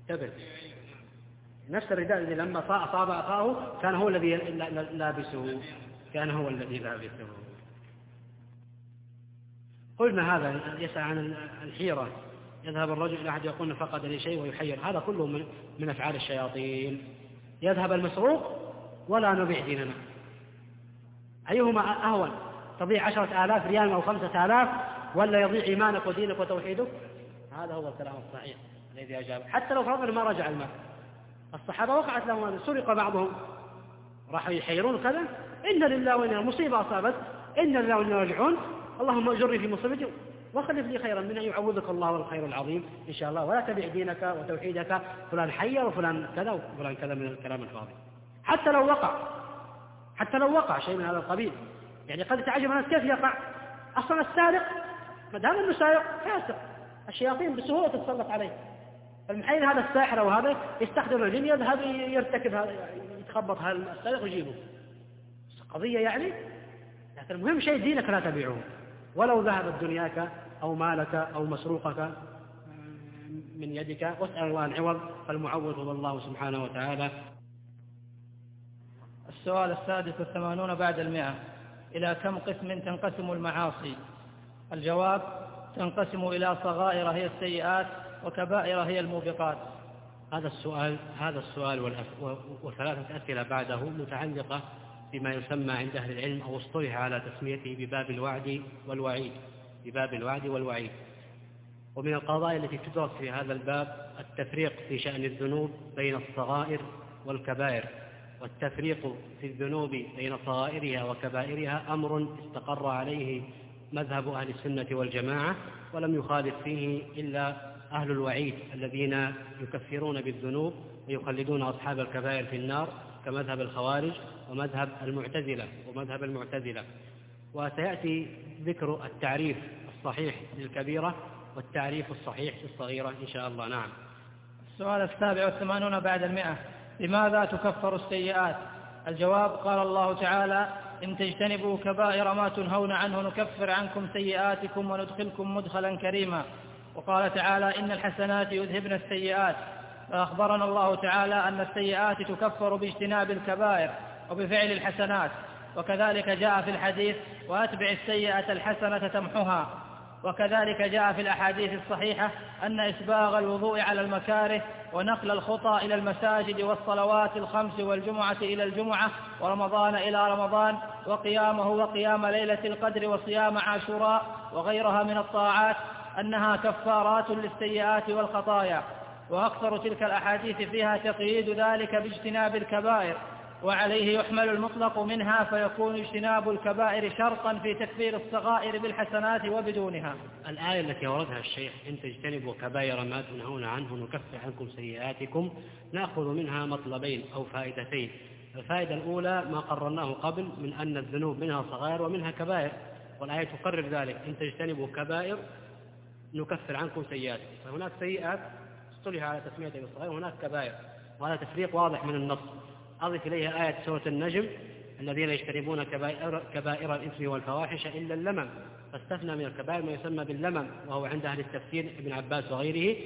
انتبه. نفس الرداء الذي لما أصاب أخاه كان هو الذي لابسه. كان هو الذي لابسه. قلنا هذا يسأل عن الحيرة. يذهب الرجل إلى أحد يقول فقد لي شيء ويحير. هذا كله من, من أفعال الشياطين. يذهب المسروق ولا نبيع ديننا. أيهما أهون؟ تضيع عشرة آلاف ريال أو خمسة آلاف ولا يضيع إيمانك ودينك وتوحيدك؟ هذا هو الكلام الصحيح الذي أجاب. حتى لو فرضنا ما رجع المال. الصحابة وقعت لهم هذا سرق بعضهم. راحوا يحيرون كذا. إن لله وإنا مصيبة أصابت إن لله وإنا راجعون. اللهم أجرني في مصيبتي. وخلف لي خيرا منها. يعوضك الله والخير العظيم. إن شاء الله. ولا تبع دينك وتوحيدك. فلان حي وفلان كذا وفلان كذا من الكلام الفاضي. حتى لو وقع. حتى لو وقع شيء من هذا القبيل. يعني قد تعجب الناس. كيف يقع؟ أصلا السارق. ما دام أنه سارق فاسق. الشياطين بسهولة تتسلط عليه. المحيل هذا الساحر أو هذا؟ يستخدم الجن يذهب يرتكب هذا يتخبط هذا السارق ويجيبه. قضية يعني؟ لكن المهم شيء دينك لا تبيعه. ولو ذهبت دنياك أو مالك أو مسروقك من يدك واسأل الله العوض فالمعوض هو الله سبحانه وتعالى. السؤال السادس والثمانون بعد المئة. إلى كم قسم تنقسم المعاصي؟ الجواب تنقسم إلى صغائر هي السيئات وكبائر هي الموبقات. هذا السؤال هذا السؤال وثلاثة أسئلة بعده متعلقة بما يسمى عند أهل العلم أو اصطلح على تسميته بباب الوعد والوعيد بباب الوعد والوعيد. ومن القضايا التي تدرس في هذا الباب التفريق في شأن الذنوب بين الصغائر والكبائر. والتفريق في الذنوب بين صغائرها وكبائرها أمر استقر عليه مذهب أهل السنة والجماعة ولم يخالف فيه إلا أهل الوعيد الذين يكفرون بالذنوب ويخلدون أصحاب الكبائر في النار كمذهب الخوارج ومذهب المعتزلة ومذهب المعتزلة. وسيأتي ذكر التعريف الصحيح للكبيرة والتعريف الصحيح للصغيرة إن شاء الله. نعم. السؤال السابع والثمانون بعد المئة. لماذا تكفر السيئات؟ الجواب قال الله تعالى إن تجتنبوا كبائر ما تنهون عنه نكفر عنكم سيئاتكم وندخلكم مدخلا كريما. وقال تعالى إن الحسنات يذهبن السيئات. فأخبرنا الله تعالى أن السيئات تكفر باجتناب الكبائر وبفعل الحسنات. وكذلك جاء في الحديث وأتبع السيئة الحسنة تمحها. وكذلك جاء في الأحاديث الصحيحة أن إسباغ الوضوء على المكاره ونقل الخطى إلى المساجد والصلوات الخمس والجمعة إلى الجمعة ورمضان إلى رمضان وقيامه وقيام ليلة القدر وصيام عاشوراء وغيرها من الطاعات. أنها كفارات للسيئات والخطايا وأكثر تلك الأحاديث فيها تقييد ذلك باجتناب الكبائر وعليه يحمل المطلق منها فيكون اجتناب الكبائر شرطا في تكفير الصغائر بالحسنات وبدونها. الآية التي أوردها الشيخ إن تجتنبوا كبائر ما تنهون عنه نكفر عنكم سيئاتكم نأخذ منها مطلبين أو فائدتين. الفائدة الأولى ما قررناه قبل من أن الذنوب منها صغائر ومنها كبائر والآية تقرر ذلك. إن تجتنبوا كبائر نكفر عنكم سيئاتكم. فهناك سيئات اصطلح على تسميتها بالصغائر وهناك كبائر. وهذا تفريق واضح من النص. أضف إليها آية سورة النجم. الذين يجتنبون كبائر, كبائر الإثم والفواحش إلا اللمم. فاستثنى من الكبائر ما يسمى باللمم وهو عند أهل التفسير ابن عباس وغيره.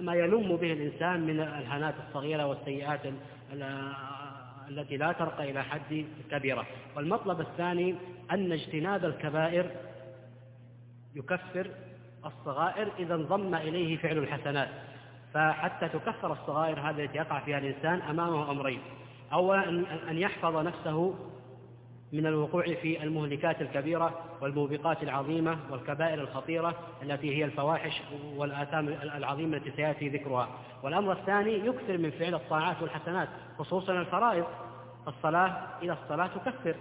ما يلم به الإنسان من الهنات الصغيرة والسيئات التي لا ترقى إلى حد كبيرة. والمطلب الثاني أن اجتناب الكبائر يكفر الصغائر إذا انضم إليه فعل الحسنات. فحتى تكفر الصغائر هذه التي يقع فيها الإنسان أمامه أمرين. أولا أن يحفظ نفسه من الوقوع في المهلكات الكبيرة والموبقات العظيمة والكبائر الخطيرة التي هي الفواحش والآثام العظيمة التي سيأتي ذكرها. والأمر الثاني يكثر من فعل الطاعات والحسنات خصوصا الفرائض. الصلاة إلى الصلاة تكفر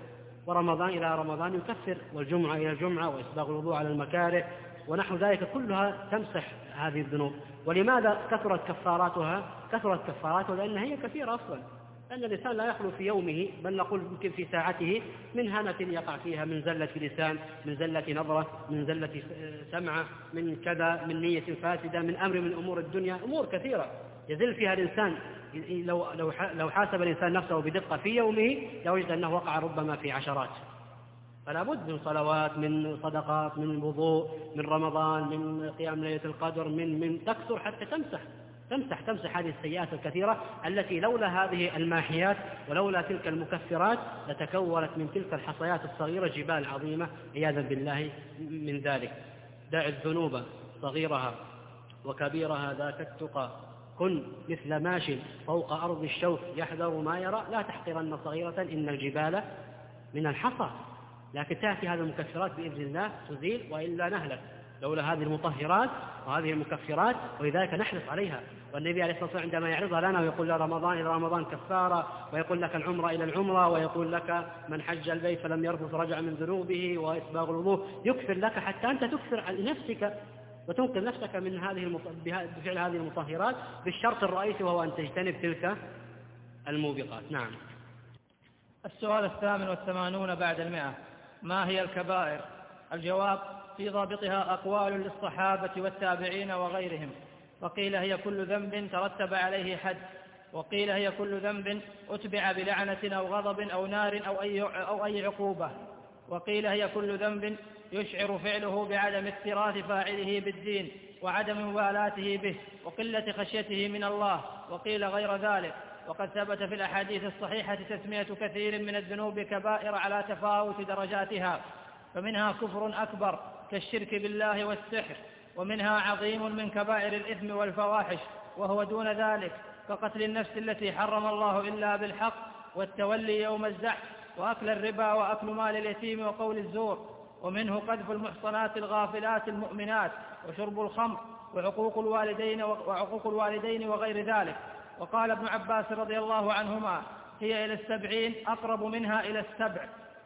ورمضان إلى رمضان يكفر والجمعة إلى الجمعة وإسباغ الوضوء على المكاره ونحو ذلك كلها تمسح هذه الذنوب. ولماذا كثرت كفاراتها؟ كثرت كفاراتها لأن هي كثيرة أصلا. أن الإنسان لا يخلو في يومه بل نقول يمكن في ساعته من هنة يقع فيها من زلة لسان من زلة نظرة من زلة سمعة من كذا من نية فاسدة من أمر من أمور الدنيا. أمور كثيرة يزل فيها الإنسان. لو لو حاسب الإنسان نفسه بدقة في يومه لوجد أنه وقع ربما في عشرات. فلا بد من صلوات من صدقات من وضوء من رمضان من قيام ليلة القدر من من تكثر حتى تمسح تمسح تمسح هذه السيئات الكثيرة التي لولا هذه الماحيات ولولا تلك المكفرات لتكونت من تلك الحصيات الصغيرة جبال عظيمة. عياذا بالله من ذلك. دع الذنوب صغيرها وكبيرها ذاك التقى. كن مثل ماش فوق أرض الشوك. يحذر ما يرى. لا تحقرن صغيرة إن الجبال من الحصى. لكن تأتي هذه المكفرات بإذن الله تزيل وإلا نهلك لولا هذه المطهرات وهذه المكفرات ولذلك نحرص عليها. والنبي عليه الصلاة والسلام عندما يعرضها لنا ويقول رمضان إلى رمضان كفارة ويقول لك العمرة إلى العمرة ويقول لك من حج البيت فلم يرفث رجع من ذنوبه وإسباغ الوضوء. يكثر لك حتى أنت تكثر لنفسك وتنقذ نفسك من هذه بفعل هذه المطهرات بالشرط الرئيسي وهو أن تجتنب تلك الموبقات. نعم. السؤال الثامن والثمانون بعد المئة. ما هي الكبائر؟ الجواب في ضابطها أقوال للصحابة والتابعين وغيرهم. وقيل هي كل ذنب ترتب عليه حد. وقيل هي كل ذنب أتبع بلعنة أو غضب أو نار أو أي, أو أي عقوبة. وقيل هي كل ذنب يشعر فعله بعدم اكتراث فاعله بالدين وعدم مبالاته به وقلة خشيته من الله. وقيل غير ذلك. وقد ثبت في الأحاديث الصحيحة تسمية كثير من الذنوب كبائر على تفاوت درجاتها فمنها كفر أكبر كالشرك بالله والسحر ومنها عظيم من كبائر الإثم والفواحش وهو دون ذلك كقتل النفس التي حرم الله إلا بالحق والتولي يوم الزحف وأكل الربا وأكل مال اليتيم وقول الزور ومنه قذف المحصنات الغافلات المؤمنات وشرب الخمر وعقوق الوالدين وعقوق الوالدين وغير ذلك. وقال ابن عباس رضي الله عنهما هي إلى السبعين أقرب منها إلى السبع.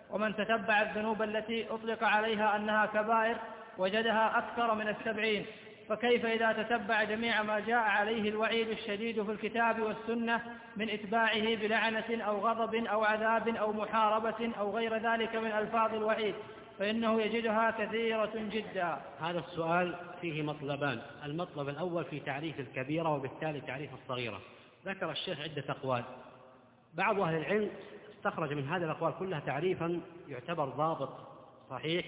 ومن تتبع الذنوب التي أطلق عليها أنها كبائر وجدها أكثر من السبعين. فكيف إذا تتبع جميع ما جاء عليه الوعيد الشديد في الكتاب والسنة من إتباعه بلعنة أو غضب أو عذاب أو محاربة أو غير ذلك من ألفاظ الوعيد فإنه يجدها كثيرة جدا. هذا السؤال فيه مطلبان المطلب الأول في تعريف الكبيرة وبالتالي تعريف الصغيرة. ذكر الشيخ عدة أقوال. بعض أهل العلم استخرج من هذه الأقوال كلها تعريفا يعتبر ضابط صحيح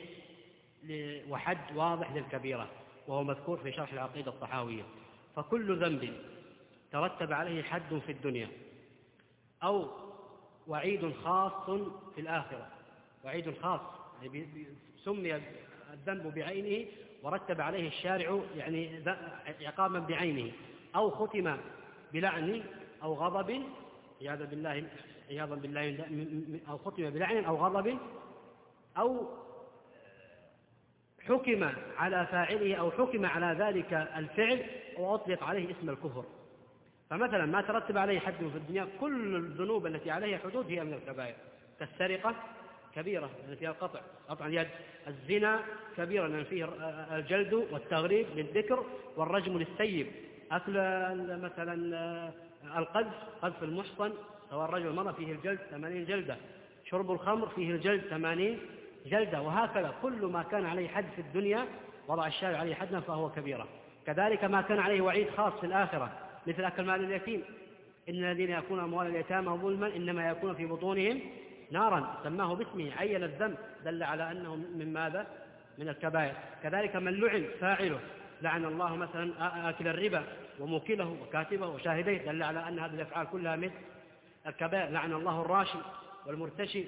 وحد واضح للكبيرة وهو مذكور في شرح العقيدة الطحاوية فكل ذنب ترتب عليه حد في الدنيا أو وعيد خاص في الآخرة. وعيد خاص يعني سمي الذنب بعينه ورتب عليه الشارع يعني عقابا بعينه. أو ختم بلعن أو غضب عياذا بالله عياذا بالله أو ختم بلعن أو غضب أو حكم على فاعله أو حكم على ذلك الفعل وأطلق عليه اسم الكفر. فمثلا ما ترتب عليه حد في الدنيا كل الذنوب التي عليها حدود هي من الكبائر. كالسرقة كبيرة لأن فيها القطع قطع اليد. الزنا كبيرة لأن فيه الجلد والتغريب للذكر والرجم للسيب. أكل مثلا القذف قذف المحصن سواء الرجل والمرأة فيه الجلد ثمانين جلدة. شرب الخمر فيه الجلد ثمانين جلدة. وهكذا كل ما كان عليه حد في الدنيا وضع الشارع عليه حدا فهو كبيرة كذلك ما كان عليه وعيد خاص في الآخرة مثل أكل مال اليتيم. إن الذين يأكلون أموال اليتامى ظلما إنما يكون في بطونهم نارا. سماه باسمه عين الذنب. دل على أنه من ماذا؟ من الكبائر. كذلك من لعن فاعله. لعن الله مثلا آكل الربا وموكله وكاتبه وشاهديه دل على أن هذه الأفعال كلها من الكبائر. لعن الله الراشي والمرتشي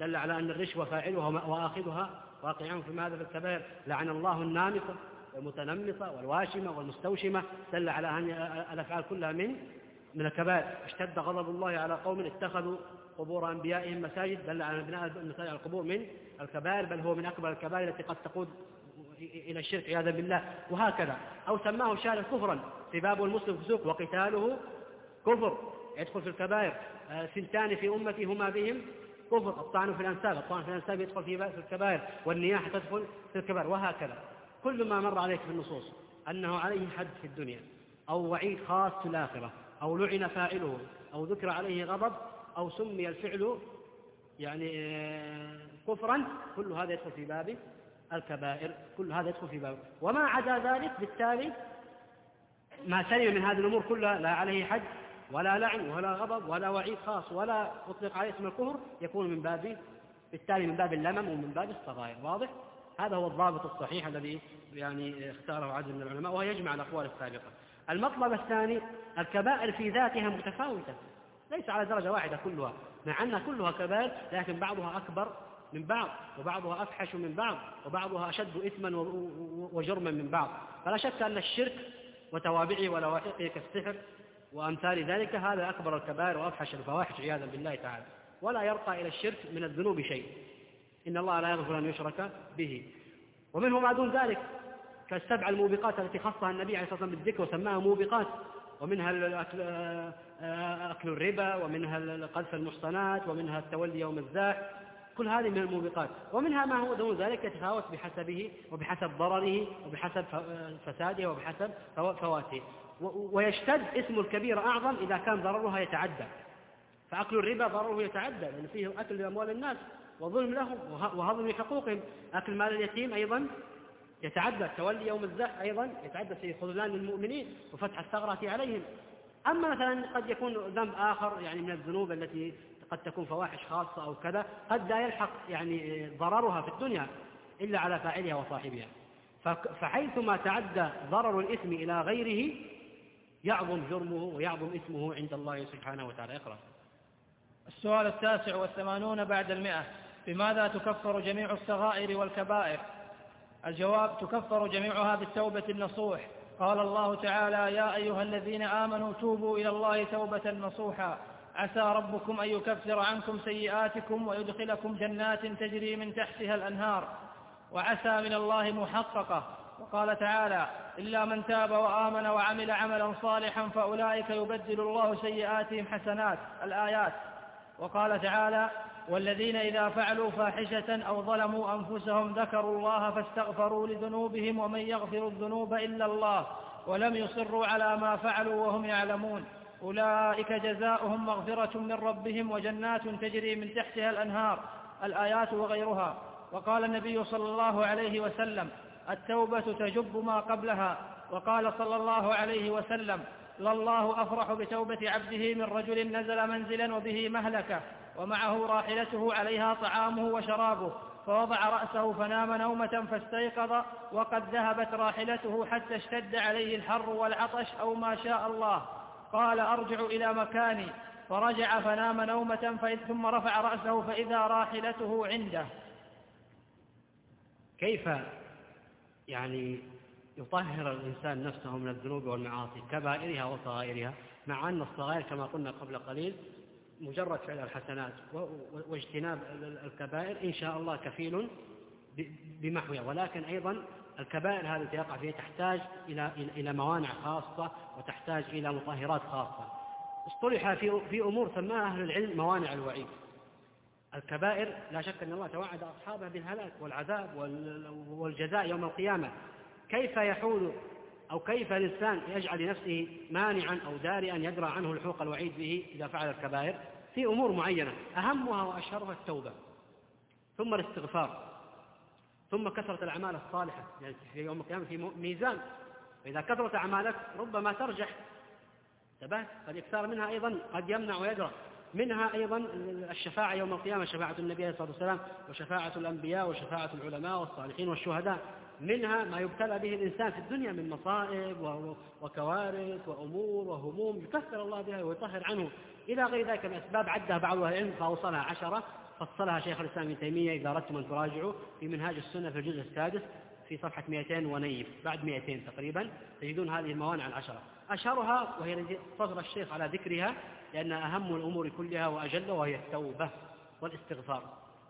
دل على أن الرشوة فاعلها وآخذها واقعون في ماذا في الكبائر. لعن الله النامصة والمتنمصة والواشمة والمستوشمة دل على أن الأفعال كلها من من الكبائر. اشتد غضب الله على قوم اتخذوا قبور أنبيائهم مساجد دل على بناء المساجد على القبور من الكبائر بل هو من أكبر الكبائر التي قد تقود إلى الشرك عياذا بالله وهكذا. أو سماه شارع كفرا سباب المسلم فسوق وقتاله كفر. يدخل في الكبائر سنتان في أمتي هما بهم كفر. الطعن في الأنساب الطعن في الأنساب يدخل في الكبائر والنياحة تدخل في الكبائر وهكذا. كل ما مر عليك في النصوص أنه عليه حد في الدنيا أو وعيد خاص في الآخرة أو لعن فاعله أو ذكر عليه غضب أو سمي الفعل يعني آه، كفرا كل هذا يدخل في باب الكبائر كل هذا يدخل في باب وما عدا ذلك بالتالي ما سلم من هذه الأمور كلها لا عليه حد ولا لعن ولا غضب ولا وعيد خاص ولا أطلق عليه اسم الكفر يكون من باب بالتالي من باب اللمم ومن باب الصغائر. واضح؟ هذا هو الضابط الصحيح الذي يعني اختاره عدد من العلماء وهو يجمع الأقوال السابقة. المطلب الثاني الكبائر في ذاتها متفاوتة ليس على درجة واحدة كلها مع أنها كلها كبائر لكن بعضها أكبر من بعض وبعضها أفحش من بعض وبعضها أشد إثما وجرما من بعض. فلا شك أن الشرك وتوابعه ولواحقه كالسحر وأمثال ذلك هذا أكبر الكبائر وأفحش الفواحش عياذا بالله تعالى. ولا يرقى إلى الشرك من الذنوب شيء. إن الله لا يغفر أن يشرك به. ومنه ما دون ذلك كالسبع الموبقات التي خصها النبي عليه الصلاة والسلام بالذكر وسماها موبقات. ومنها أكل, أكل الربا ومنها قذف المحصنات ومنها التولي يوم الزاح. كل هذه من الموبقات. ومنها ما هو دون ذلك يتفاوت بحسبه وبحسب ضرره وبحسب فساده وبحسب فواته ويشتد اسم الكبير أعظم إذا كان ضررها يتعدى. فأكل الربا ضرره يتعدى لأن فيه أكل لأموال الناس وظلم لهم وهضم لحقوقهم أكل مال اليتيم أيضا يتعدى تولي يوم الزح أيضا يتعدى في خذلان للمؤمنين وفتح الثغرة عليهم. أما مثلا قد يكون ذنب آخر يعني من الذنوب التي قد تكون فواحش خاصة أو كذا قد لا يلحق يعني ضررها في الدنيا إلا على فاعلها وصاحبها. فحيثما تعدى ضرر الإثم إلى غيره يعظم جرمه ويعظم إثمه عند الله سبحانه وتعالى. اقرأ. السؤال التاسع والثمانون بعد المئة. بماذا تكفر جميع الصغائر والكبائر؟ الجواب تكفر جميعها بالتوبة النصوح. قال الله تعالى يا أيها الذين آمنوا توبوا إلى الله توبة نصوحا. عسى ربكم أن يكفر عنكم سيئاتكم ويدخلكم جنات تجري من تحتها الأنهار. وعسى من الله محققة. وقال تعالى إلا من تاب وآمن وعمل عملا صالحا فأولئك يبدل الله سيئاتهم حسنات الآيات. وقال تعالى والذين إذا فعلوا فاحشة أو ظلموا أنفسهم ذكروا الله فاستغفروا لذنوبهم ومن يغفر الذنوب إلا الله ولم يصروا على ما فعلوا وهم يعلمون. أولئك جزاؤهم مغفرة من ربهم وجنات تجري من تحتها الأنهار الآيات وغيرها. وقال النبي صلى الله عليه وسلم التوبة تجب ما قبلها. وقال صلى الله عليه وسلم لله أفرح بتوبة عبده من رجل نزل منزلا وبه مهلكة ومعه راحلته عليها طعامه وشرابه فوضع رأسه فنام نومة فاستيقظ وقد ذهبت راحلته حتى اشتد عليه الحر والعطش أو ما شاء الله. قال أرجع إلى مكاني. فرجع فنام نومة ثم رفع رأسه فإذا راحلته عنده. كيف يعني يطهر الإنسان نفسه من الذنوب والمعاصي؟ كبائرها وصغائرها مع أن الصغائر كما قلنا قبل قليل مجرد فعل الحسنات واجتناب الكبائر إن شاء الله كفيل بمحوها. ولكن أيضا الكبائر هذه التي يقع فيها تحتاج إلى إلى موانع خاصة وتحتاج إلى مطهرات خاصة. اصطلح في في أمور سماها أهل العلم موانع الوعيد. الكبائر لا شك أن الله توعد أصحابها بالهلاك والعذاب والجزاء يوم القيامة. كيف يحول أو كيف الإنسان يجعل لنفسه مانعا أو دارئا يدرى عنه الحوق الوعيد به إذا فعل الكبائر؟ في أمور معينة. أهمها وأشهرها التوبة. ثم الاستغفار. ثم كثرة الأعمال الصالحة. يعني في يوم القيامة في ميزان فإذا كثرت أعمالك ربما ترجح. انتبهت فالإكثار منها أيضا قد يمنع ويدرى منها أيضا الشفاعة يوم القيامة شفاعة النبي عليه الصلاة والسلام وشفاعة الأنبياء وشفاعة العلماء والصالحين والشهداء. منها ما يبتلى به الإنسان في الدنيا من مصائب وكوارث وأمور وهموم يكفر الله بها ويطهر عنه. إلى غير ذلك من أسباب عدها بعض أهل العلم فأوصلها عشرة فصلها شيخ الإسلام ابن تيمية إذا أردتم أن تراجعوا في منهاج السنة في الجزء السادس. في صفحة 200 ونيف بعد 200 تقريبا تجدون هذه الموانع العشرة. أشهرها وهي صدر الشيخ على ذكرها لأنها أهم الأمور كلها وأجل وهي التوبة والاستغفار.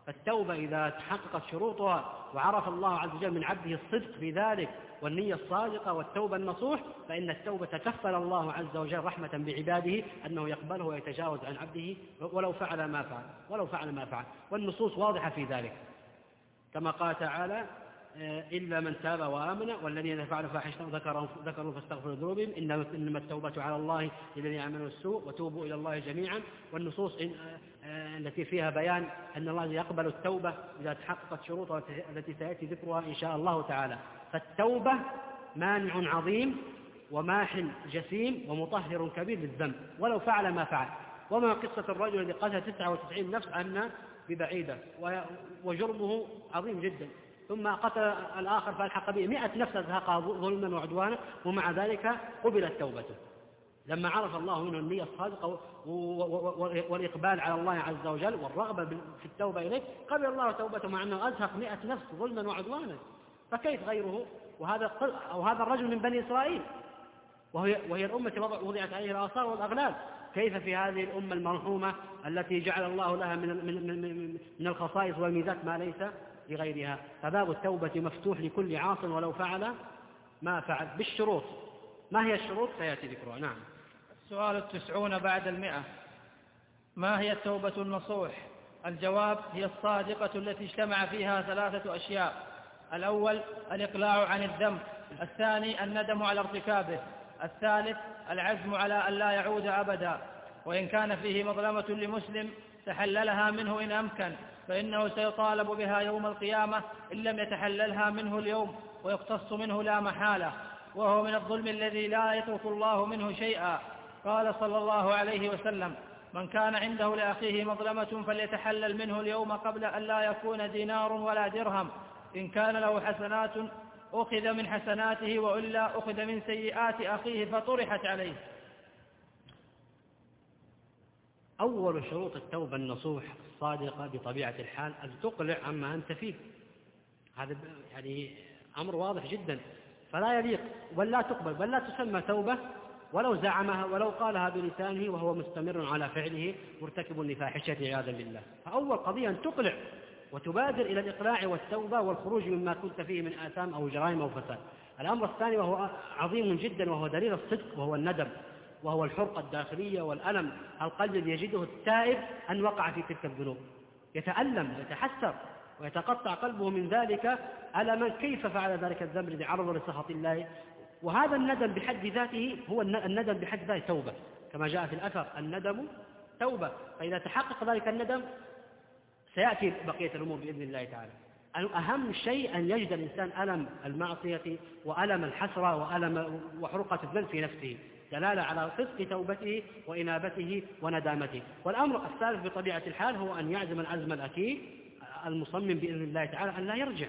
فالتوبة إذا تحققت شروطها وعرف الله عز وجل من عبده الصدق في ذلك والنية الصادقة والتوبة النصوح فإن التوبة كفل الله عز وجل رحمة بعباده أنه يقبله ويتجاوز عن عبده ولو فعل ما فعل ولو فعل ما فعل. والنصوص واضحة في ذلك. كما قال تعالى إلا من تاب وآمن والذين فعلوا فاحشة ذكروا ذكروا فاستغفروا ذنوبهم إنما التوبة على الله للذين يعملوا السوء وتوبوا إلى الله جميعا. والنصوص آه، آه، التي فيها بيان أن الله يقبل التوبة إذا تحققت شروطها التي سيأتي ذكرها إن شاء الله تعالى. فالتوبة مانع عظيم وماح جسيم ومطهر كبير للذنب. ولو فعل ما فعل. وما قصة الرجل الذي قتل 99 نفس أن ببعيدة. وجرمه عظيم جدا. ثم قتل الآخر فألحق به مئة نفس أزهقها ظلما وعدوانا ومع ذلك قبلت توبته. لما عرف الله منه النية الصادقة والإقبال على الله عز وجل والرغبة في التوبة إليه قبل الله توبته مع أنه أزهق مئة نفس ظلما وعدوانا. فكيف غيره؟ وهذا أو هذا الرجل من بني إسرائيل. وهي, وهي الأمة وضعت عليه الآثار والأغلال. كيف في هذه الأمة المرحومة التي جعل الله لها من, من, من, من الخصائص والميزات ما ليس؟ لغيرها. فباب التوبة مفتوح لكل عاص ولو فعل ما فعل. بالشروط. ما هي الشروط؟ سيأتي ذكرها. نعم. السؤال التسعون بعد المئة. ما هي التوبة النصوح؟ الجواب هي الصادقة التي اجتمع فيها ثلاثة أشياء. الأول الإقلاع عن الذنب. الثاني الندم على ارتكابه. الثالث العزم على أن لا يعود أبدا. وإن كان فيه مظلمة لمسلم تحللها منه إن أمكن. فإنه سيطالب بها يوم القيامة إن لم يتحللها منه اليوم ويقتص منه لا محالة وهو من الظلم الذي لا يترك الله منه شيئا. قال صلى الله عليه وسلم من كان عنده لأخيه مظلمة فليتحلل منه اليوم قبل أن لا يكون دينار ولا درهم. إن كان له حسنات أخذ من حسناته وإلا أخذ من سيئات أخيه فطرحت عليه. أول شروط التوبة النصوح الصادقة بطبيعة الحال أن تقلع عما أنت فيه. هذا يعني أمر واضح جدا. فلا يليق. بل لا تقبل. بل لا تسمى توبة ولو زعمها ولو قالها بلسانه وهو مستمر على فعله مرتكب لفاحشة عياذا بالله. فأول قضية أن تقلع وتبادر إلى الإقلاع والتوبة والخروج مما كنت فيه من آثام أو جرائم أو فساد. الأمر الثاني وهو عظيم جدا وهو دليل الصدق وهو الندم. وهو الحرقة الداخلية والألم القلب الذي يجده التائب أن وقع في تلك الذنوب. يتألم يتحسر ويتقطع قلبه من ذلك ألما كيف فعل ذلك الذنب الذي عرض لسخط الله. وهذا الندم بحد ذاته هو الندم بحد ذاته توبة. كما جاء في الأثر الندم توبة. فإذا تحقق ذلك الندم سيأتي بقية الأمور بإذن الله تعالى. أهم شيء أن يجد الإنسان ألم المعصية وألم الحسرة وألم وحرقة الذنب في نفسه. دلالة على صدق توبته وإنابته وندامته. والأمر الثالث بطبيعة الحال هو أن يعزم العزم الأكيد المصمم بإذن الله تعالى أن لا يرجع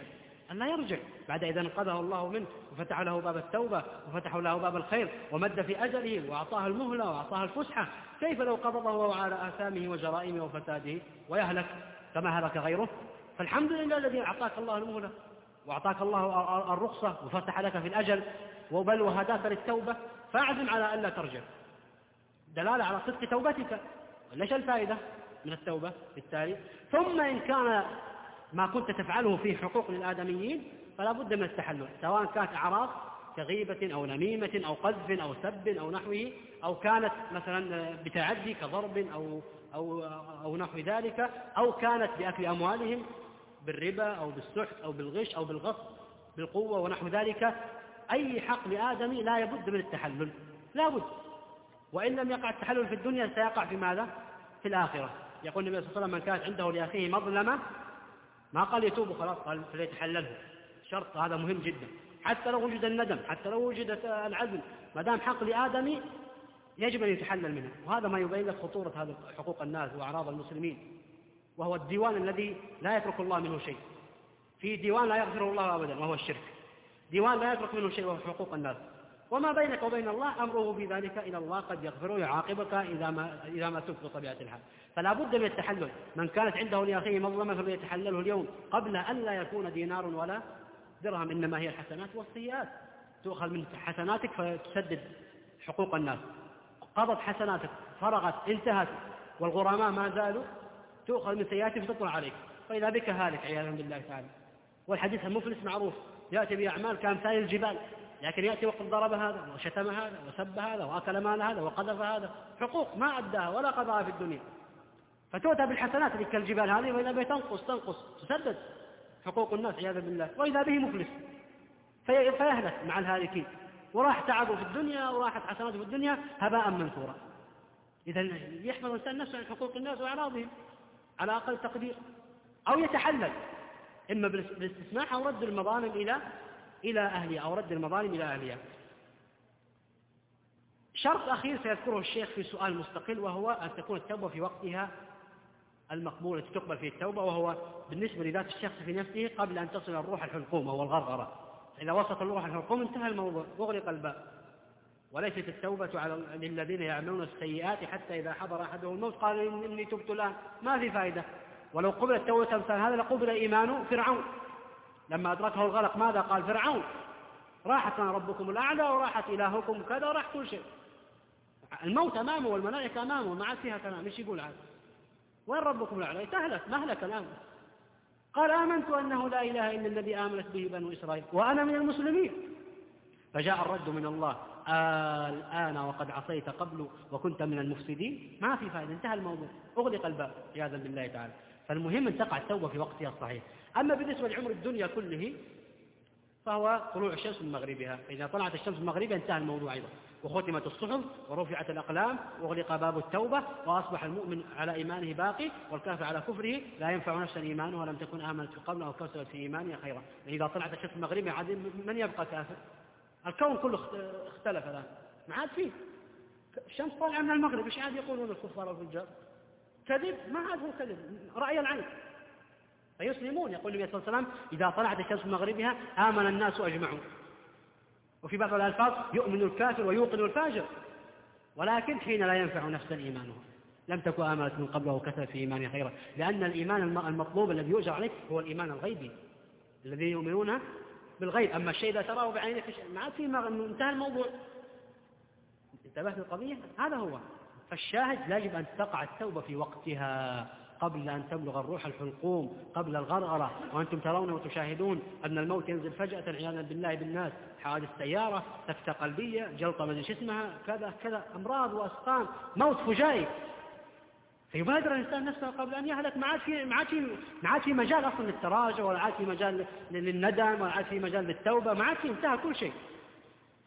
أن لا يرجع. بعد إذا انقذه الله منه وفتح له باب التوبة وفتح له باب الخير ومد في أجله وأعطاه المهلة وأعطاه الفسحة كيف لو قبضه على آثامه وجرائمه وفساده ويهلك كما هلك غيره؟ فالحمد لله الذي أعطاك الله المهلة وأعطاك الله الرخصة وفتح لك في الأجل. وبل وهداك للتوبة فاعزم على ألا ترجع. دلالة على صدق توبتك. ليش الفائدة من التوبة بالتالي؟ ثم إن كان ما كنت تفعله في حقوق للآدميين فلا بد من التحلل سواء كانت أعراض كغيبة أو نميمة أو قذف أو سب أو نحوه أو كانت مثلا بتعدي كضرب أو, أو, أو نحو ذلك أو كانت بأكل أموالهم بالربا أو بالسحت أو بالغش أو بالغصب بالقوة ونحو ذلك. أي حق لآدمي لا يبد من التحلل. لا بد. وإن لم يقع التحلل في الدنيا سيقع في ماذا؟ في الآخرة. يقول النبي صلى الله عليه وسلم من كانت عنده لأخيه مظلمة ما قال يتوب خلاص قال فليتحلله. شرط هذا مهم جدا. حتى لو وجد الندم حتى لو وجد العزم ما دام حق لآدمي يجب أن يتحلل منه. وهذا ما يبين لك خطورة هذه حقوق الناس وأعراض المسلمين. وهو الديوان الذي لا يترك الله منه شيء. في ديوان لا يغفره الله أبدا وهو الشرك. ديوان لا يترك منه شيء وهو حقوق الناس. وما بينك وبين الله أمره في ذلك إلى الله قد يغفره يعاقبك إذا ما, إذا ما تبت بطبيعة الحال. فلا بد من التحلل. من كانت عنده لأخيه مظلمة فليتحلله اليوم قبل أن لا يكون دينار ولا درهم إنما هي الحسنات والسيئات. تؤخذ من حسناتك فتسدد حقوق الناس. قضت حسناتك فرغت انتهت. والغرماء ما زالوا تؤخذ من سيئاتك فتطلع عليك. فإذا بك هالك عياذا بالله تعالى. والحديث المفلس معروف. يأتي بأعمال كأمثال الجبال لكن يأتي وقد ضرب هذا وشتم هذا وسب هذا وأكل مال هذا وقذف هذا حقوق ما أداها ولا قضاها في الدنيا. فتؤتى بالحسنات اللي كالجبال هذه وإذا بها تنقص تنقص تسدد حقوق الناس عياذا بالله. وإذا به مفلس فيهلك مع الهالكين. وراح تعبه في الدنيا وراحت حسناته في الدنيا هباء منثورا. إذا يحفظ الإنسان نفسه عن حقوق الناس وأعراضهم على أقل تقدير أو يتحلل. إما بالاستسماح أو رد المظالم إلى إلى أهلها أو رد المظالم إلى أهلها. شرط أخير سيذكره الشيخ في سؤال مستقل وهو أن تكون التوبة في وقتها المقبول التي تقبل فيه التوبة وهو بالنسبة لذات الشخص في نفسه قبل أن تصل الروح الحلقوم أو الغرغرة وصلت الروح الحلقوم انتهى الموضوع أغلق الباب. وليست التوبة على للذين يعملون السيئات حتى إذا حضر أحدهم الموت قال إني تبت الآن. ما في فائدة. ولو قبلت توبة أمثال هذا لقبل إيمان فرعون. لما أدركه الغلق ماذا قال فرعون؟ راحت لنا ربكم الأعلى وراحت إلهكم كذا وراح كل شيء. الموت أمامه والملائكة أمامه ما عاد فيها كلام إيش يقول عاد وين ربكم الأعلى؟ تهلك مهلك الآن. قال آمنت أنه لا إله إلا الذي آمنت به بنو إسرائيل وأنا من المسلمين. فجاء الرد من الله. الآن وقد عصيت قبل وكنت من المفسدين. ما في فائدة انتهى الموضوع. أغلق الباب. عياذا بالله تعالى. فالمهم أن تقع التوبة في وقتها الصحيح. أما بالنسبة لعمر الدنيا كله فهو طلوع الشمس من مغربها. فإذا طلعت الشمس من مغربها انتهى الموضوع أيضا. وختمت الصحف ورفعت الأقلام وأغلق باب التوبة وأصبح المؤمن على إيمانه باقي والكافر على كفره لا ينفع نفسا إيمانها لم تكن آمنت قبل أو كسبت في إيمانها خيرا. إذا طلعت الشمس من مغربها من يبقى كافر؟ الكون كله اختلف الآن. ما عاد فيه. الشمس طالعة من المغرب إيش عاد يقولون الكفار والفجار؟ كذب ما عاد هو كذب رأي العين. فيسلمون يقول النبي صلى الله عليه وسلم إذا طلعت الشمس من مغربها آمن الناس أجمعون. وفي بعض الألفاظ يؤمن الكافر ويوقن الفاجر. ولكن حين لا ينفع نفسا إيمانها لم تكن آمنت من قبل وكثرت في إيمانها خيرا. لأن الإيمان المطلوب الذي يؤجر عليه هو الإيمان الغيبي الذي يؤمنون بالغيب. أما الشيء إذا تراه بعينك ما عاد انتهى الموضوع. انتبهت القضية هذا هو. فالشاهد يجب أن تقع التوبة في وقتها قبل أن تبلغ الروح الحلقوم قبل الغرغرة وأنتم ترون وتشاهدون أن الموت ينزل فجأة عياذا بالله بالناس. حوادث سيارة سكتة قلبية جلطة من اسمها كذا كذا أمراض وأسقام موت فجائي. فيبادر الإنسان نفسه قبل أن يهلك ما عاد في ما عاد في ما عاد في مجال أصلا للتراجع ولا عاد في مجال للندم ولا عاد في مجال للتوبة ما عاد في انتهى كل شيء.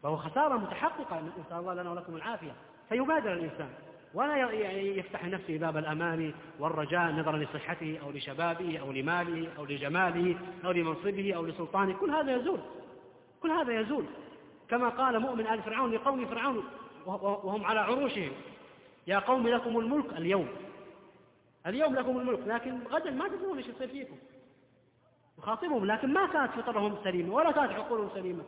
فهو خسارة متحققة. نسأل الله لنا ولكم العافية. فيبادر الإنسان. ولا يفتح لنفسه باب الأمان والرجاء نظرا لصحته أو لشبابه أو لماله أو لجماله أو لمنصبه أو لسلطانه. كل هذا يزول كل هذا يزول. كما قال مؤمن آل فرعون لقوم فرعون وهم على عروشهم. يا قوم لكم الملك اليوم. اليوم لكم الملك لكن غدا ما تدرون إيش يصير فيكم. يخاطبهم لكن ما كانت فطرهم سليمة ولا كانت عقولهم سليمة.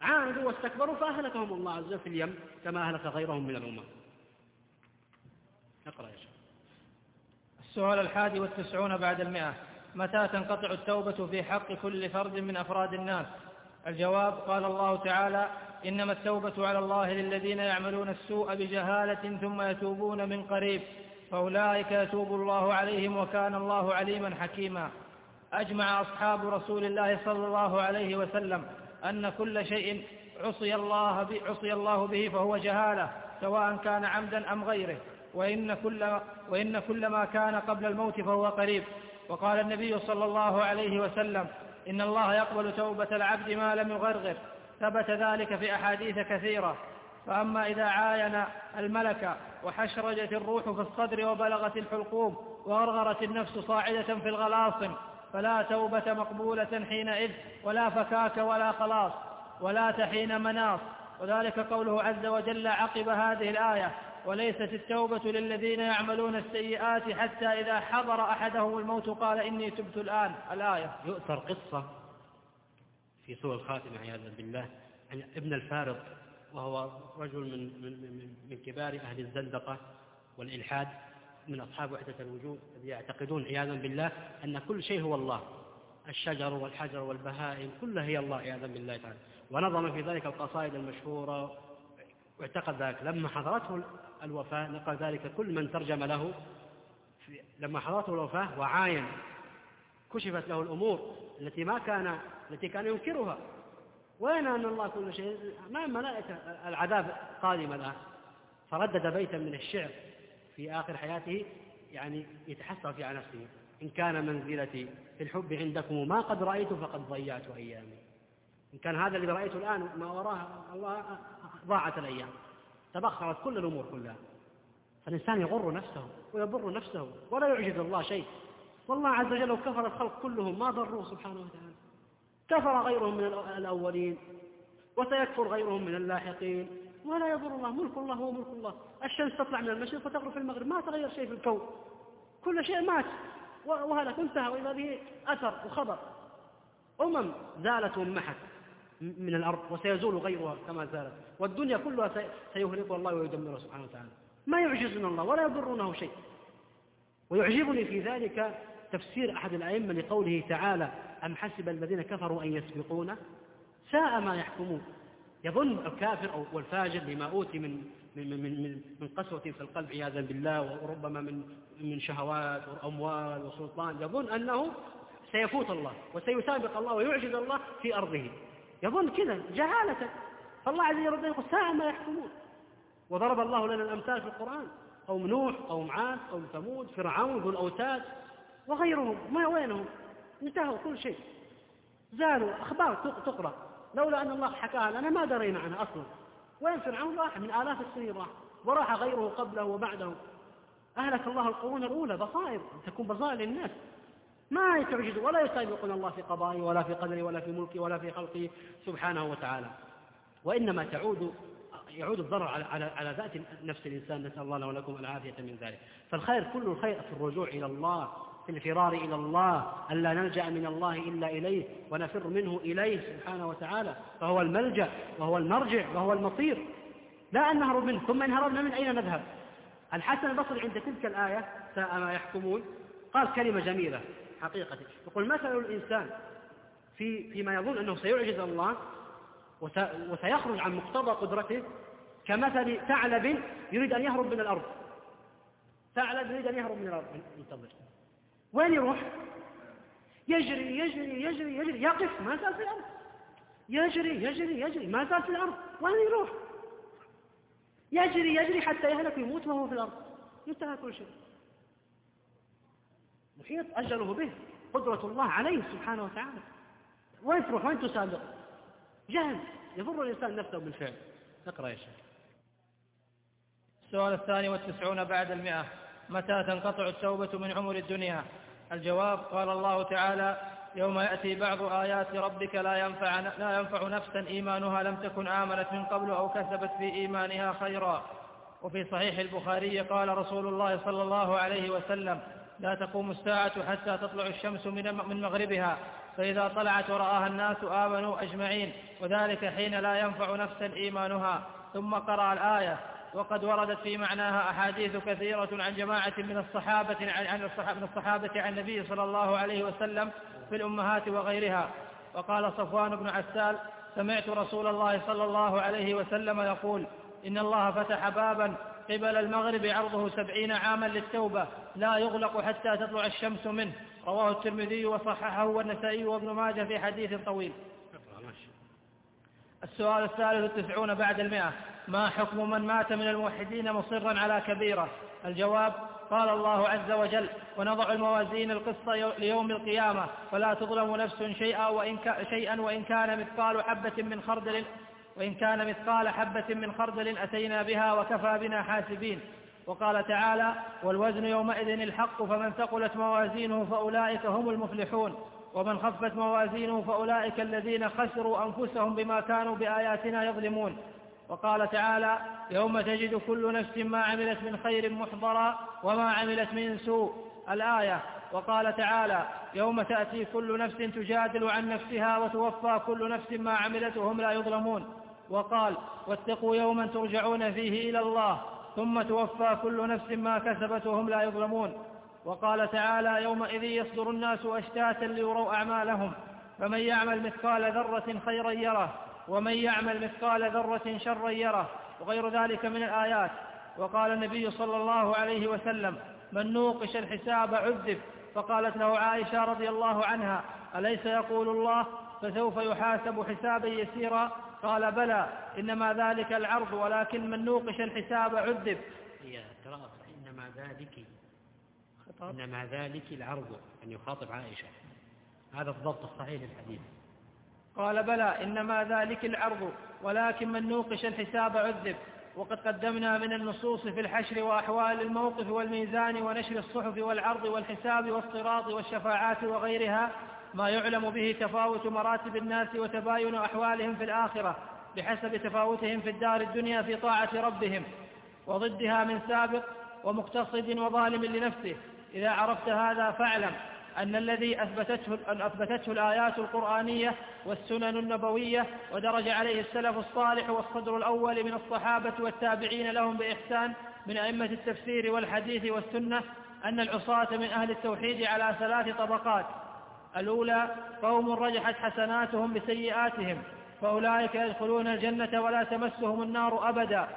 عاندوا واستكبروا فأهلكهم الله عز وجل في اليم كما أهلك غيرهم من الأمم. اقرأ يا شيخ. السؤال الحادي والتسعون بعد المئة. متى تنقطع التوبة في حق كل فرد من أفراد الناس؟ الجواب قال الله تعالى إنما التوبة على الله للذين يعملون السوء بجهالة ثم يتوبون من قريب فأولئك يتوب الله عليهم وكان الله عليما حكيما. أجمع أصحاب رسول الله صلى الله عليه وسلم أن كل شيء عصي الله, عصي الله به فهو جهالة سواء كان عمدا أم غيره. وإن كل, وإن كل ما كان قبل الموت فهو قريب. وقال النبي صلى الله عليه وسلم إن الله يقبل توبة العبد ما لم يغرغر. ثبت ذلك في أحاديث كثيرة. فأما إذا عاين الملك وحشرجت الروح في الصدر وبلغت الحلقوم وغرغرت النفس صاعدة في الغلاصم فلا توبة مقبولة حينئذ ولا فكاك ولا خلاص ولا تحين مناص. وذلك قوله عز وجل عقب هذه الآية وليست التوبة للذين يعملون السيئات حتى إذا حضر أحدهم الموت قال إني تبت الآن. الآية. يؤثر قصة في سورة الخاتمة عياذا بالله. عن ابن الفارض وهو رجل من, من, من كبار أهل الزندقة والإلحاد من أصحاب وحدة الوجود يعتقدون عياذا بالله أن كل شيء هو الله. الشجر والحجر والبهائم كلها هي الله عياذا بالله تعالى. ونظم في ذلك القصائد المشهورة واعتقد ذلك. لما حضرته الوفاة نقل ذلك كل من ترجم له لما حضرته الوفاة وعاين كشفت له الأمور التي ما كان التي كان ينكرها. وين أن الله كل شيء؟ ما ملائكة العذاب قادمة الآن. فردد بيتا من الشعر في آخر حياته يعني يتحسر في على نفسه. إن كان منزلتي في الحب عندكم ما قد رأيت فقد ضيعت أيامي. إن كان هذا الذي رأيته الآن ما وراها الله ضاعت الأيام. تبخرت كل الأمور كلها. فالإنسان يغر نفسه ويضر نفسه ولا يعجز الله شيء. والله عز وجل لو كفر الخلق كلهم ما ضروه سبحانه وتعالى. كفر غيرهم من الأولين وسيكفر غيرهم من اللاحقين. ولا يضر الله ملك الله هو ملك الله. الشمس تطلع من المشرق وتغرب في المغرب ما تغير شيء في الكون. كل شيء مات وهلك انتهى وإذا به أثر وخبر. أمم زالت وانمحت من الأرض وسيزول غيرها كما زالت. والدنيا كلها سيهلكها الله ويدمرها سبحانه وتعالى. ما يعجزنا الله ولا يضرونه شيء. ويعجبني في ذلك تفسير أحد الأئمة لقوله تعالى أم حسب الذين كفروا أن يسبقون؟ ساء ما يحكمون. يظن الكافر أو والفاجر لما أوتي من من من من, من قسوة في القلب عياذا بالله وربما من من شهوات وأموال وسلطان. يظن أنه سيفوت الله وسيسابق الله ويعجز الله في أرضه. يظن كذا جهالة فالله عز وجل يقول ساء ما يحكمون. وضرب الله لنا الأمثال في القرآن. قوم نوح قوم عاد قوم ثمود فرعون ذو الأوتاد وغيرهم. ما وينهم؟ انتهوا كل شيء. زالوا أخبار تقرأ. لولا أن الله حكاها لنا ما درينا عنها أصلا. وين فرعون؟ راح من آلاف السنين راح. وراح غيره قبله وبعده. أهلك الله القرون الأولى بصائر. تكون بصائر للناس. ما يتعجز ولا يسابقون الله في قضائه ولا في قدره ولا في ملكه ولا في خلقه سبحانه وتعالى. وإنما تعود يعود الضرر على على على ذات نفس الإنسان. نسأل الله له ولكم العافية من ذلك. فالخير كل الخير في الرجوع إلى الله في الفرار إلى الله ألا نلجأ من الله إلا إليه ونفر منه إليه سبحانه وتعالى. فهو الملجأ وهو المرجع وهو المصير. لا أن نهرب منه ثم إن هربنا من أين نذهب؟ الحسن البصري عند تلك الآية ساء ما يحكمون؟ قال كلمة جميلة. حقيقة. يقول مثل الإنسان في فيما يظن أنه سيعجز الله وسيخرج عن مقتضى قدرته كمثل ثعلب يريد أن يهرب من الأرض. ثعلب يريد أن يهرب من الأرض. انتظر وين يروح؟ يجري يجري يجري يجري. يقف. ما زال في الأرض. يجري يجري يجري. ما زال في الأرض. وين يروح؟ يجري يجري حتى يهلك ويموت وهو في الأرض. انتهى كل شيء. محيط أجله به قدرة الله عليه سبحانه وتعالى. وين تروح وين تسابق؟ جهل. يضر الإنسان نفسه بالفعل. اقرأ يا شيخ. السؤال الثاني والتسعون بعد المئة. متى تنقطع التوبة من عمر الدنيا؟ الجواب قال الله تعالى يوم يأتي بعض آيات ربك لا ينفع, لا ينفع نفسا إيمانها لم تكن آمنت من قبل أو كسبت في إيمانها خيرا. وفي صحيح البخاري قال رسول الله صلى الله عليه وسلم لا تقوم الساعة حتى تطلع الشمس من مغربها. فإذا طلعت ورآها الناس آمنوا أجمعين. وذلك حين لا ينفع نفسا إيمانها. ثم قرأ الآية. وقد وردت في معناها أحاديث كثيرة عن جماعة من الصحابة عن من الصحابة عن النبي صلى الله عليه وسلم في الأمهات وغيرها. وقال صفوان بن عسال سمعت رسول الله صلى الله عليه وسلم يقول إن الله فتح بابا قبل المغرب عرضه سبعين عاما للتوبة. لا يغلق حتى تطلع الشمس منه. رواه الترمذي وصححه والنسائي وابن ماجه في حديث طويل. السؤال الثالث والتسعون بعد المئة. ما حكم من مات من الموحدين مصرا على كبيرة؟ الجواب قال الله عز وجل ونضع الموازين القسط ليوم القيامة. فلا تظلم نفس شيئا وإن, شيئا وإن كان مثقال حبة من خردل وإن كان مثقال حبة من خردل أتينا بها وكفى بنا حاسبين. وقال تعالى والوزن يومئذ الحق فمن ثقلت موازينه فأولئك هم المفلحون. ومن خفت موازينه فأولئك الذين خسروا أنفسهم بما كانوا بآياتنا يظلمون. وقال تعالى يوم تجد كل نفس ما عملت من خير محضرا وما عملت من سوء. الآية وقال تعالى يوم تأتي كل نفس تجادل عن نفسها وتوفى كل نفس ما عملت وهم لا يظلمون. وقال واتقوا يوما ترجعون فيه إلى الله. ثم توفى كل نفس ما كسبت وهم لا يظلمون. وقال تعالى يومئذ يصدر الناس أشتاتا ليروا أعمالهم فمن يعمل مثقال ذرة خيرا يره ومن يعمل مثقال ذرة شرا يره وغير ذلك من الآيات. وقال النبي صلى الله عليه وسلم من نوقش الحساب عذب فقالت له عائشة رضي الله عنها أليس يقول الله فسوف يحاسب حسابا يسيرا. قال بلى إنما ذلك العرض ولكن من نوقش الحساب عذب. هي قراءة إنما ذلك خطاب إنما ذلك العرض أن يخاطب عائشة. هذا الضبط الصحيح للحديث. قال بلى إنما ذلك العرض ولكن من نوقش الحساب عذب. وقد قدمنا من النصوص في الحشر وأحوال الموقف والميزان ونشر الصحف والعرض والحساب والصراط والشفاعات وغيرها. ما يعلم به تفاوت مراتب الناس وتباين أحوالهم في الآخرة بحسب تفاوتهم في الدار الدنيا في طاعة ربهم وضدها من سابق ومقتصد وظالم لنفسه. إذا عرفت هذا فاعلم أن الذي أثبتته, أن أثبتته الآيات القرآنية والسنن النبوية ودرج عليه السلف الصالح والصدر الأول من الصحابة والتابعين لهم بإحسان من أئمة التفسير والحديث والسنة أن العصاة من أهل التوحيد على ثلاث طبقات. الأولى قوم رجحت حسناتهم بسيئاتهم فأولئك يدخلون الجنة ولا تمسهم النار أبدا.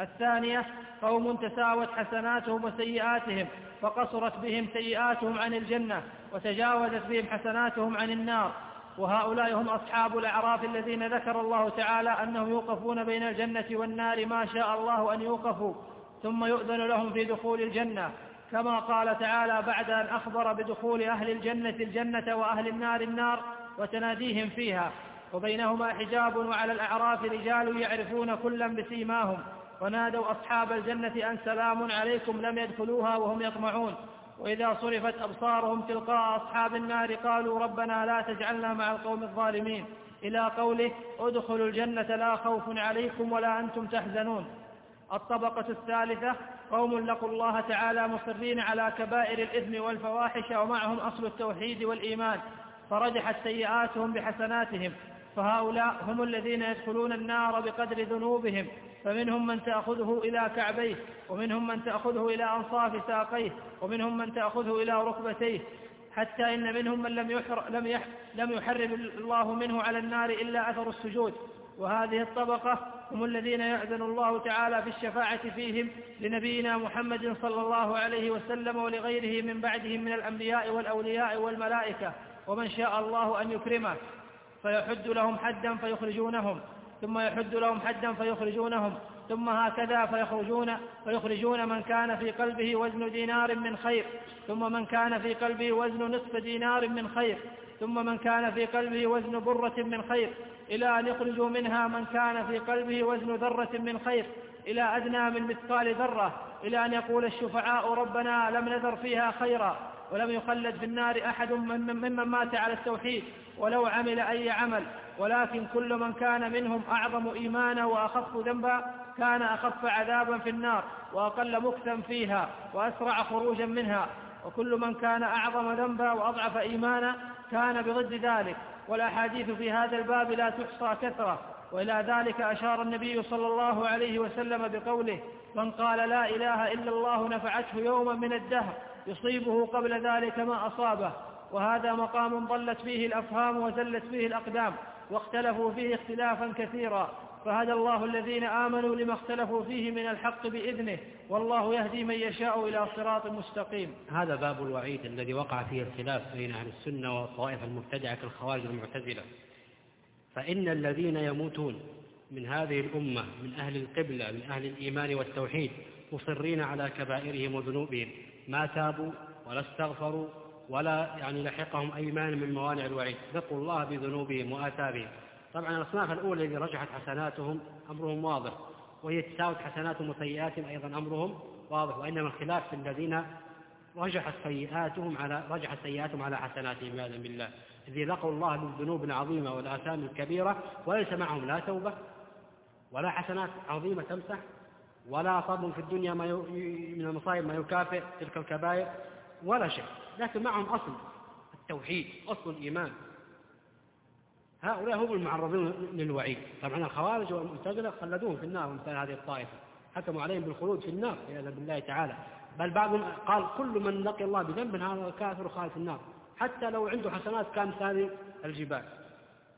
الثانية قوم تساوت حسناتهم وسيئاتهم فقصرت بهم سيئاتهم عن الجنة وتجاوزت بهم حسناتهم عن النار. وهؤلاء هم أصحاب الأعراف الذين ذكر الله تعالى أنهم يوقفون بين الجنة والنار ما شاء الله أن يوقفوا ثم يؤذن لهم في دخول الجنة. كما قال تعالى بعد أن أخبر بدخول أهل الجنة الجنة وأهل النار النار وتناديهم فيها وبينهما حجاب وعلى الأعراف رجال يعرفون كلا بسيماهم ونادوا أصحاب الجنة أن سلام عليكم لم يدخلوها وهم يطمعون. وإذا صرفت أبصارهم تلقاء أصحاب النار قالوا ربنا لا تجعلنا مع القوم الظالمين. إلى قوله ادخلوا الجنة لا خوف عليكم ولا أنتم تحزنون. الطبقة الثالثة قوم لقوا الله تعالى مصرين على كبائر الإثم والفواحش ومعهم أصل التوحيد والإيمان فرجحت سيئاتهم بحسناتهم فهؤلاء هم الذين يدخلون النار بقدر ذنوبهم فمنهم من تأخذه إلى كعبيه ومنهم من تأخذه إلى أنصاف ساقيه ومنهم من تأخذه إلى ركبتيه حتى إن منهم من لم, لم يحرم الله منه على النار إلا أثر السجود. وهذه الطبقة هم الذين يأذن الله تعالى في الشفاعة فيهم لنبينا محمد صلى الله عليه وسلم ولغيره من بعدهم من الأنبياء والأولياء والملائكة ومن شاء الله أن يكرمه فيحد لهم حدا فيخرجونهم ثم يحد لهم حدا فيخرجونهم ثم هكذا فيخرجون فيخرجون من كان في قلبه وزن دينار من خير ثم من كان في قلبه وزن نصف دينار من خير ثم من كان في قلبه وزن برة من خير إلى أن يخرجوا منها من كان في قلبه وزن ذرة من خير إلى أدنى من مثقال ذرة إلى أن يقول الشفعاء ربنا لم نذر فيها خيرا ولم يخلد في النار أحد ممن مات على التوحيد ولو عمل أي عمل ولكن كل من كان منهم أعظم إيمانا وأخف ذنبا كان أخف عذابا في النار وأقل مكثا فيها وأسرع خروجا منها وكل من كان أعظم ذنبا وأضعف إيمانا كان بضد ذلك والأحاديث في هذا الباب لا تحصى كثرة. وإلى ذلك أشار النبي صلى الله عليه وسلم بقوله من قال لا إله إلا الله نفعته يوما من الدهر يصيبه قبل ذلك ما أصابه. وهذا مقام ضلت فيه الأفهام وزلت فيه الأقدام واختلفوا فيه اختلافا كثيرا. فهدى الله الذين آمنوا لما اختلفوا فيه من الحق بإذنه والله يهدي من يشاء إلى صراط مستقيم. هذا باب الوعيد الذي وقع فيه الخلاف بين أهل السنة والطوائف المبتدعة كالخوارج المعتزلة. فإن الذين يموتون من هذه الأمة من أهل القبلة من أهل الإيمان والتوحيد مصرين على كبائرهم وذنوبهم ما تابوا ولا استغفروا ولا يعني لحقهم أي مانع من موانع الوعيد. ذكروا الله بذنوبهم وآثارهم طبعا الأصناف الأولى الذي رجحت حسناتهم أمرهم واضح وهي تساوت حسناتهم وسيئاتهم أيضا أمرهم واضح وإنما الخلاف في الذين رجحت سيئاتهم على رجحت سيئاتهم على حسناتهم عياذا بالله. الذي لقوا الله بالذنوب العظيمة والآثام الكبيرة وليس معهم لا توبة ولا حسنات عظيمة تمسح ولا فضل في الدنيا ما من المصائب ما يكافئ تلك الكبائر ولا شيء. لكن معهم أصل التوحيد أصل الإيمان. هؤلاء هم المعرضون للوعيد. طبعا الخوارج والمعتزلة خلدوهم في النار مثل هذه الطائفة حكموا عليهم بالخلود في النار عياذا بالله تعالى. بل بعضهم قال كل من لقي الله بذنب هذا كافر خالد في النار حتى لو عنده حسنات كأمثال الجبال.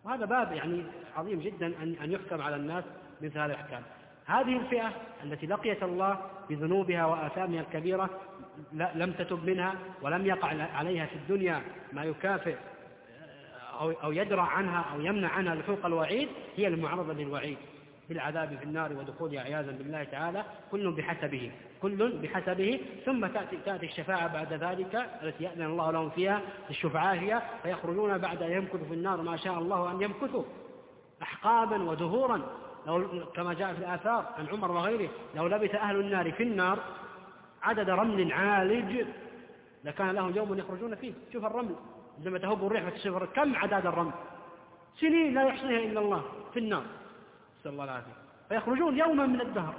وهذا باب يعني عظيم جدا أن أن يحكم على الناس مثل هذه الأحكام. هذه الفئة التي لقيت الله بذنوبها وآثامها الكبيرة لم تتب منها ولم يقع عليها في الدنيا ما يكافئ. أو أو يدرع عنها أو يمنع عنها لحوق الوعيد هي المعرضة للوعيد. بالعذاب في النار ودخولها عياذا بالله تعالى كل بحسبه كل بحسبه. ثم تأتي, تأتي الشفاعة بعد ذلك التي يأذن الله لهم فيها الشفعاء فيها فيخرجون بعد أن يمكثوا في النار ما شاء الله أن يمكثوا أحقابا ودهورا. لو كما جاء في الآثار عن عمر وغيره لو لبث أهل النار في النار عدد رمل عالج لكان لهم يوم يخرجون فيه. شوف الرمل. عندما تهب الريح فتشوف كم عدد الرمل؟ سنين لا يحصيها إلا الله في النار. نسأل الله العافية. فيخرجون يوما من الدهر.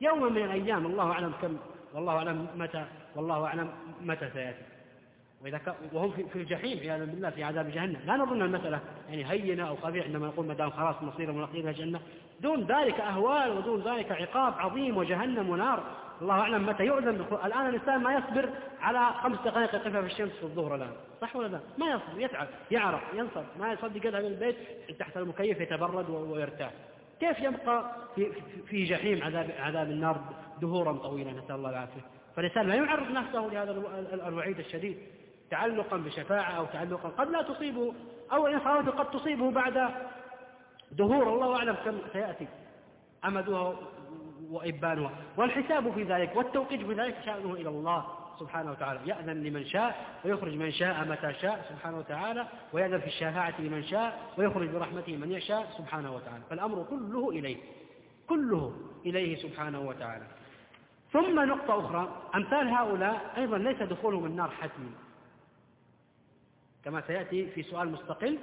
يوما من الأيام. الله أعلم كم والله أعلم متى والله أعلم متى سيأتي. وإذا ك... وهم في الجحيم عياذا بالله في عذاب جهنم. لا نظن المسألة يعني هينة أو خفيفة عندما نقول ما دام خلاص مصيرهم ونقيل إلى دون ذلك أهوال ودون ذلك عقاب عظيم وجهنم ونار. الله أعلم متى يؤذن الآن الإنسان ما يصبر على خمس دقائق يقفها في الشمس في الظهر الآن. صح ولا لا؟ ما يصبر يتعب يعرق ينصب. ما يصدق يذهب البيت تحت المكيف يتبرد ويرتاح. كيف يبقى في, في جحيم عذاب, عذاب النار دهورا طويلا؟ نسأل الله العافية. فالإنسان لا يعرض نفسه لهذا الوعيد الشديد. تعلقا بشفاعة أو تعلقا قد لا تصيبه أو إن قد تصيبه بعد دهور. الله أعلم كم سيأتي. أمدها وإبانها. والحساب في ذلك والتوقيت في ذلك شأنه إلى الله سبحانه وتعالى. يأذن لمن شاء ويخرج من شاء متى شاء سبحانه وتعالى ويأذن في الشفاعة لمن شاء ويخرج برحمته من يشاء سبحانه وتعالى. فالأمر كله إليه كله إليه سبحانه وتعالى. ثم نقطة أخرى أمثال هؤلاء أيضا ليس دخولهم النار حتمي كما سيأتي في سؤال مستقل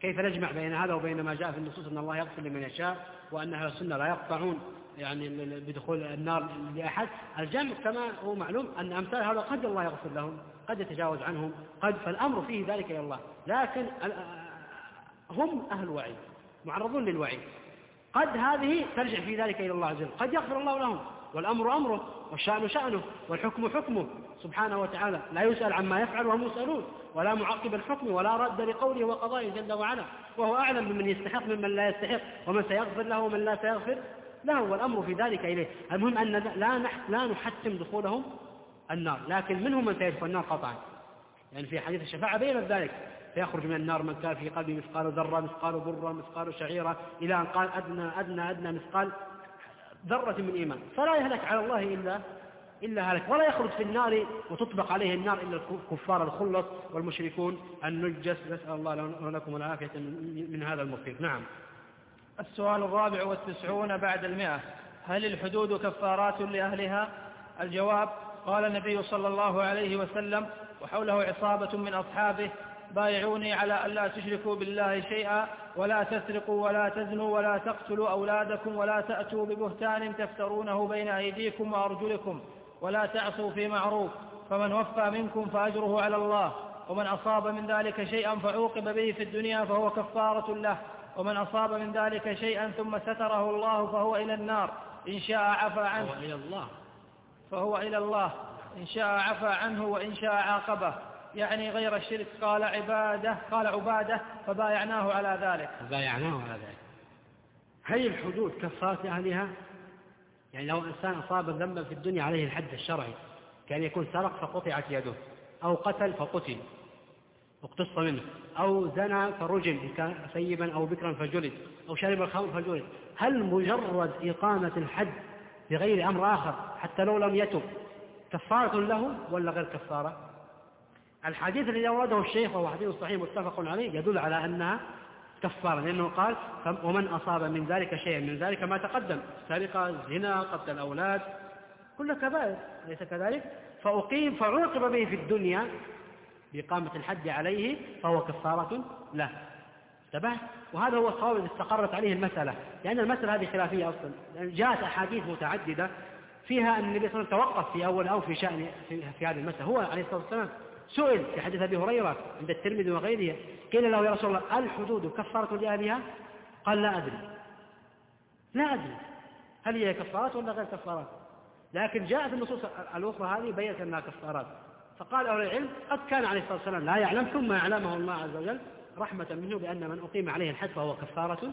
كيف نجمع بين هذا وبين ما جاء في النصوص أن الله يغفر لمن يشاء وأن أهل السنة لا يقطعون؟ يعني بدخول النار لأحد. الجمع كما هو معلوم أن أمثال هذا قد الله يغفر لهم قد يتجاوز عنهم قد فالأمر فيه ذلك إلى الله. لكن هم أهل وعيد معرضون للوعيد قد هذه ترجع في ذلك إلى الله عز وجل. قد يغفر الله لهم والأمر أمره والشأن شأنه والحكم حكمه. سبحانه وتعالى لا يسأل عما يفعل وهم يسألون ولا معقب الحكم ولا رد لقوله وقضائه جل وعلا. وهو أعلم بمن يستحق ممن لا يستحق ومن سيغفر له ومن لا سيغفر. له والأمر في ذلك إليه. المهم أن لا لا نحتم دخولهم النار. لكن منهم من سيدخل النار قطعا. يعني في حديث الشفاعة بين ذلك. فيخرج من النار من كان في قلبه مثقال ذرة مثقال برة مثقال شعيرة إلى أن قال أدنى أدنى أدنى مثقال ذرة من إيمان. فلا يهلك على الله إلا إلا هلك. ولا يخرج في النار وتطبق عليه النار إلا الكفار الخلص والمشركون. النجس نسأل الله لكم العافية من هذا المصير. نعم. السؤال الرابع والتسعون بعد المئة. هل الحدود كفارات لأهلها؟ الجواب قال النبي صلى الله عليه وسلم وحوله عصابة من أصحابه بايعوني على ألا تشركوا بالله شيئا ولا تسرقوا ولا تزنوا ولا تقتلوا أولادكم ولا تأتوا ببهتان تفترونه بين أيديكم وأرجلكم ولا تعصوا في معروف فمن وفى منكم فأجره على الله ومن أصاب من ذلك شيئا فعوقب به في الدنيا فهو كفارة له. ومن أصاب من ذلك شيئا ثم ستره الله فهو إلى النار. إن شاء عفى عنه. فهو إلى الله. فهو إلى الله. إن شاء عفى عنه وإن شاء عاقبه. يعني غير الشرك. قال عبادة قال عبادة فبايعناه على ذلك. فبايعناه على ذلك. هل الحدود كفارة أهلها؟ يعني لو إنسان أصاب ذنبا في الدنيا عليه الحد الشرعي كان يكون سرق فقطعت يده أو قتل فقتل. اقتص منه. أو زنى فرجم إن كان سيبا أو بكرا فجلد أو شرب الخمر فجلد. هل مجرد إقامة الحد بغير أمر آخر حتى لو لم يتب كفارة له ولا غير كفارة؟ الحديث الذي أورده الشيخ وهو حديث صحيح متفق عليه يدل على أنها كفارة لأنه قال ومن أصاب من ذلك شيئا من ذلك ما تقدم سرقة زنا قتل الأولاد كل كبائر أليس كذلك؟ فأقيم فعوقب به في الدنيا بإقامة الحد عليه فهو كفارة له. انتبه؟ وهذا هو الصواب الذي استقرت عليه المسألة. لأن المسألة هذه خلافية أصلا. جاءت أحاديث متعددة فيها أن النبي صلى الله عليه وسلم توقف في أول أو في شأن في, في هذه المسألة. هو عليه الصلاة والسلام سئل في حديث أبي هريرة عند الترمذي وغيره قيل له يا رسول الله الحدود كفارة لأهلها؟ قال لا أدري. لا أدري. هل هي كفارات ولا غير كفارات لكن جاءت النصوص الأخرى هذه بينت أنها كفارات. فقال أهل العلم قد كان عليه الصلاة والسلام لا يعلم ثم يعلمه الله عز وجل رحمة منه بأن من أقيم عليه الحد فهو كفارة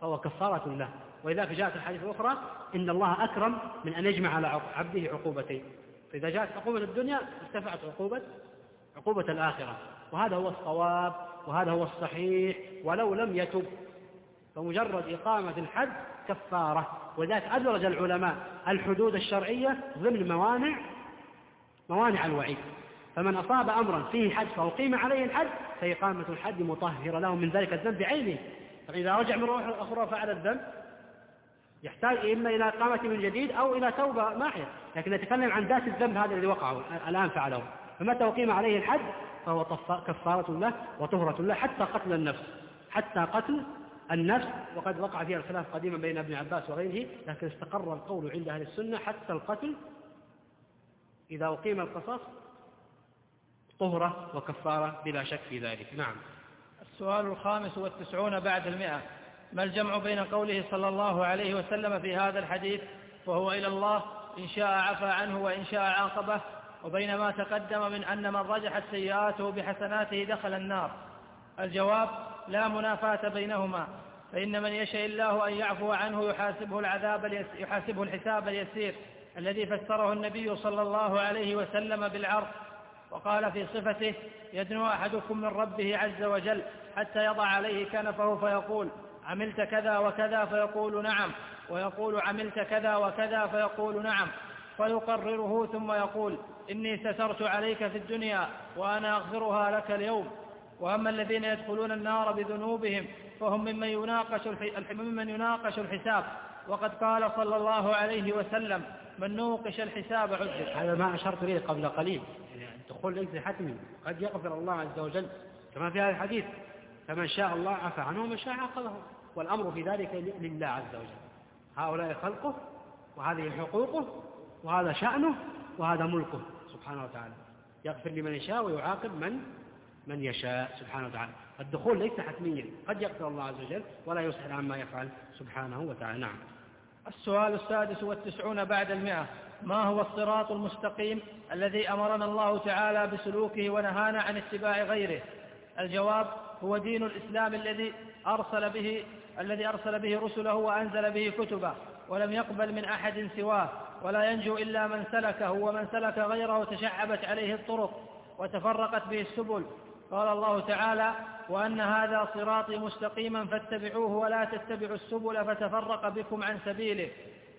فهو كفارة له. ولذلك جاءت الحديث الأخرى إن الله أكرم من أن يجمع على عبده عقوبتين. فإذا جاءت عقوبة الدنيا ارتفعت عقوبة عقوبة الآخرة. وهذا هو الصواب وهذا هو الصحيح ولو لم يتب فمجرد إقامة الحد كفارة. وذلك أدرج العلماء الحدود الشرعية ضمن موانع موانع الوعيد. فمن أصاب أمرا فيه حد فأقيم عليه الحد فإقامة الحد مطهرة له من ذلك الذنب بعينه. فإذا رجع من روح أخرى فعل الذنب. يحتاج إما إلى إقامة من جديد أو إلى توبة ماحية. لكن نتكلم عن ذات الذنب هذا الذي وقعه الآن فعله. فمتى أقيم عليه الحد؟ فهو كفارة له وطهرة له حتى قتل النفس. حتى قتل النفس. وقد وقع فيها الخلاف قديما بين ابن عباس وغيره. لكن استقر القول عند أهل السنة حتى القتل. إذا أقيم القصاص طهرة وكفارة بلا شك في ذلك. نعم. السؤال الخامس والتسعون بعد المئة. ما الجمع بين قوله صلى الله عليه وسلم في هذا الحديث وهو إلى الله إن شاء عفى عنه وإن شاء عاقبه وبين ما تقدم من أن من رجحت سيئاته بحسناته دخل النار؟ الجواب لا منافاة بينهما فإن من يشاء الله أن يعفو عنه يحاسبه العذاب يحاسبه الحساب اليسير الذي فسره النبي صلى الله عليه وسلم بالعرض وقال في صفته يدنو أحدكم من ربه عز وجل حتى يضع عليه كنفه فيقول عملت كذا وكذا فيقول نعم ويقول عملت كذا وكذا فيقول نعم فيقرره ثم يقول إني سترت عليك في الدنيا وأنا أغفرها لك اليوم. وأما الذين يدخلون النار بذنوبهم فهم ممن يناقش, ممن يناقش الحساب. وقد قال صلى الله عليه وسلم من نوقش الحساب عذب هذا ما أشرت إليه قبل قليل. الدخول ليس حتمي. قد يغفر الله عز وجل. كما في هذا الحديث فمن شاء الله عفى عنه ومن شاء عاقبه. والأمر في ذلك لله عز وجل. هؤلاء خلقه وهذه حقوقه وهذا شأنه وهذا ملكه سبحانه وتعالى. يغفر لمن يشاء ويعاقب من من يشاء سبحانه وتعالى. الدخول ليس حتميا. قد يغفر الله عز وجل ولا يسأل عما يفعل سبحانه وتعالى. نعم. السؤال السادس والتسعون بعد المئة. ما هو الصراط المستقيم الذي أمرنا الله تعالى بسلوكه ونهانا عن اتباع غيره؟ الجواب هو دين الإسلام الذي أرسل به الذي أرسل به رسله وأنزل به كتبه ولم يقبل من أحد سواه. ولا ينجو إلا من سلكه ومن سلك غيره تشعبت عليه الطرق وتفرقت به السبل. قال الله تعالى وأن هذا صراطي مستقيما فاتبعوه ولا تتبعوا السبل فتفرق بكم عن سبيله.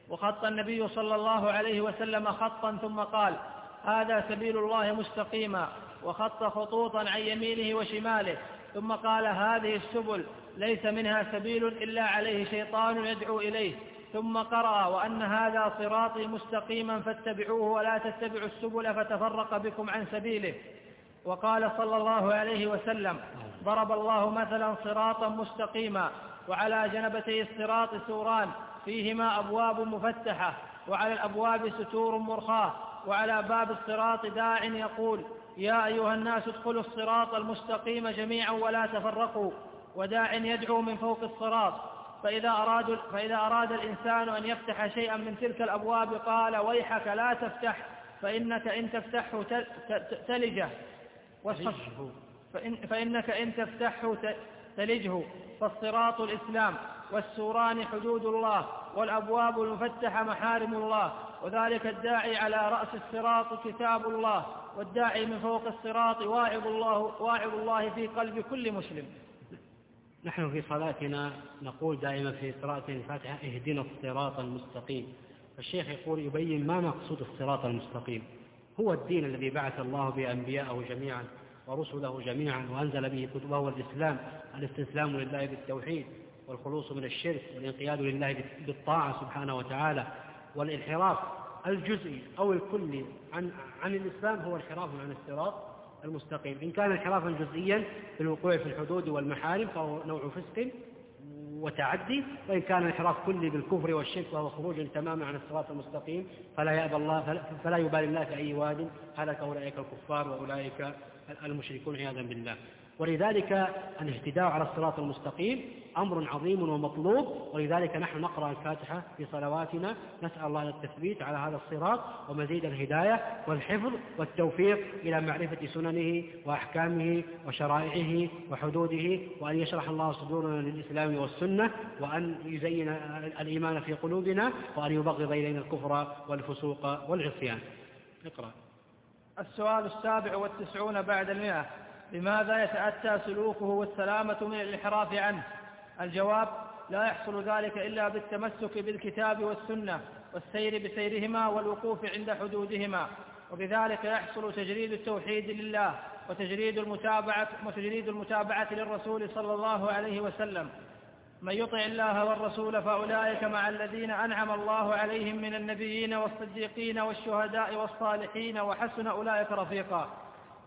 وخط النبي صلى الله عليه وسلم خطا ثم قال هذا سبيل الله مستقيما. وخط خطوطا عن يمينه وشماله ثم قال هذه السبل ليس منها سبيل إلا عليه شيطان يدعو إليه. ثم قرأ وأن هذا صراطي مستقيما فاتبعوه ولا تتبعوا السبل فتفرق بكم عن سبيله. وقال صلى الله عليه وسلم ضرب الله مثلا صراطا مستقيما وعلى جنبتي الصراط سوران فيهما أبواب مفتحة وعلى الأبواب ستور مرخاة وعلى باب الصراط داع يقول يا أيها الناس ادخلوا الصراط المستقيم جميعا ولا تفرقوا وداع يدعو من فوق الصراط. فإذا, أراد فإذا أراد الإنسان أن يفتح شيئا من تلك الأبواب قال ويحك لا تفتح فإنك إن تفتحه تلجه. فإن فإنك إن تفتحه تلجه فالصراط الإسلام والسوران حدود الله والأبواب المفتحة محارم الله وذلك الداعي على رأس الصراط كتاب الله والداعي من فوق الصراط واعظ الله, واعظ الله في قلب كل مسلم. نحن في صلاتنا نقول دائما في قراءة الفاتحة اهدنا الصراط المستقيم. الشيخ يقول يبين ما مقصود الصراط المستقيم. هو الدين الذي بعث الله بأنبياءه جميعا ورسله جميعا وأنزل به كتبه والإسلام الاستسلام لله بالتوحيد والخلوص من الشرك والانقياد لله بالطاعة سبحانه وتعالى والانحراف الجزئي أو الكلي عن عن الإسلام هو انحراف عن الصراط المستقيم. إن كان انحرافا جزئيا في الوقوع في الحدود والمحارم فهو نوع فسق وتعدي وإن كان انحراف كلي بالكفر والشرك وهو خروج تماما عن الصراط المستقيم فلا يأبى الله فلا يبالي الله في أي واد. هلك أولئك الكفار وأولئك المشركون عياذا بالله. ولذلك الاهتداء على الصراط المستقيم أمر عظيم ومطلوب ولذلك نحن نقرأ الفاتحة في صلواتنا نسأل الله التثبيت على هذا الصراط ومزيد الهداية والحفظ والتوفيق إلى معرفة سننه وأحكامه وشرائعه وحدوده وأن يشرح الله صدورنا للإسلام والسنة وأن يزين الإيمان في قلوبنا وأن يبغض إلينا الكفر والفسوق والعصيان. اقرأ السؤال السابع والتسعون بعد المئة. لماذا يتأتى سلوكه والسلامة من الانحراف عنه؟ الجواب لا يحصل ذلك إلا بالتمسك بالكتاب والسنة والسير بسيرهما والوقوف عند حدودهما وبذلك يحصل تجريد التوحيد لله وتجريد المتابعة, وتجريد المتابعة للرسول صلى الله عليه وسلم. من يطع الله والرسول فأولئك مع الذين أنعم الله عليهم من النبيين والصديقين والشهداء والصالحين وحسن أولئك رفيقا.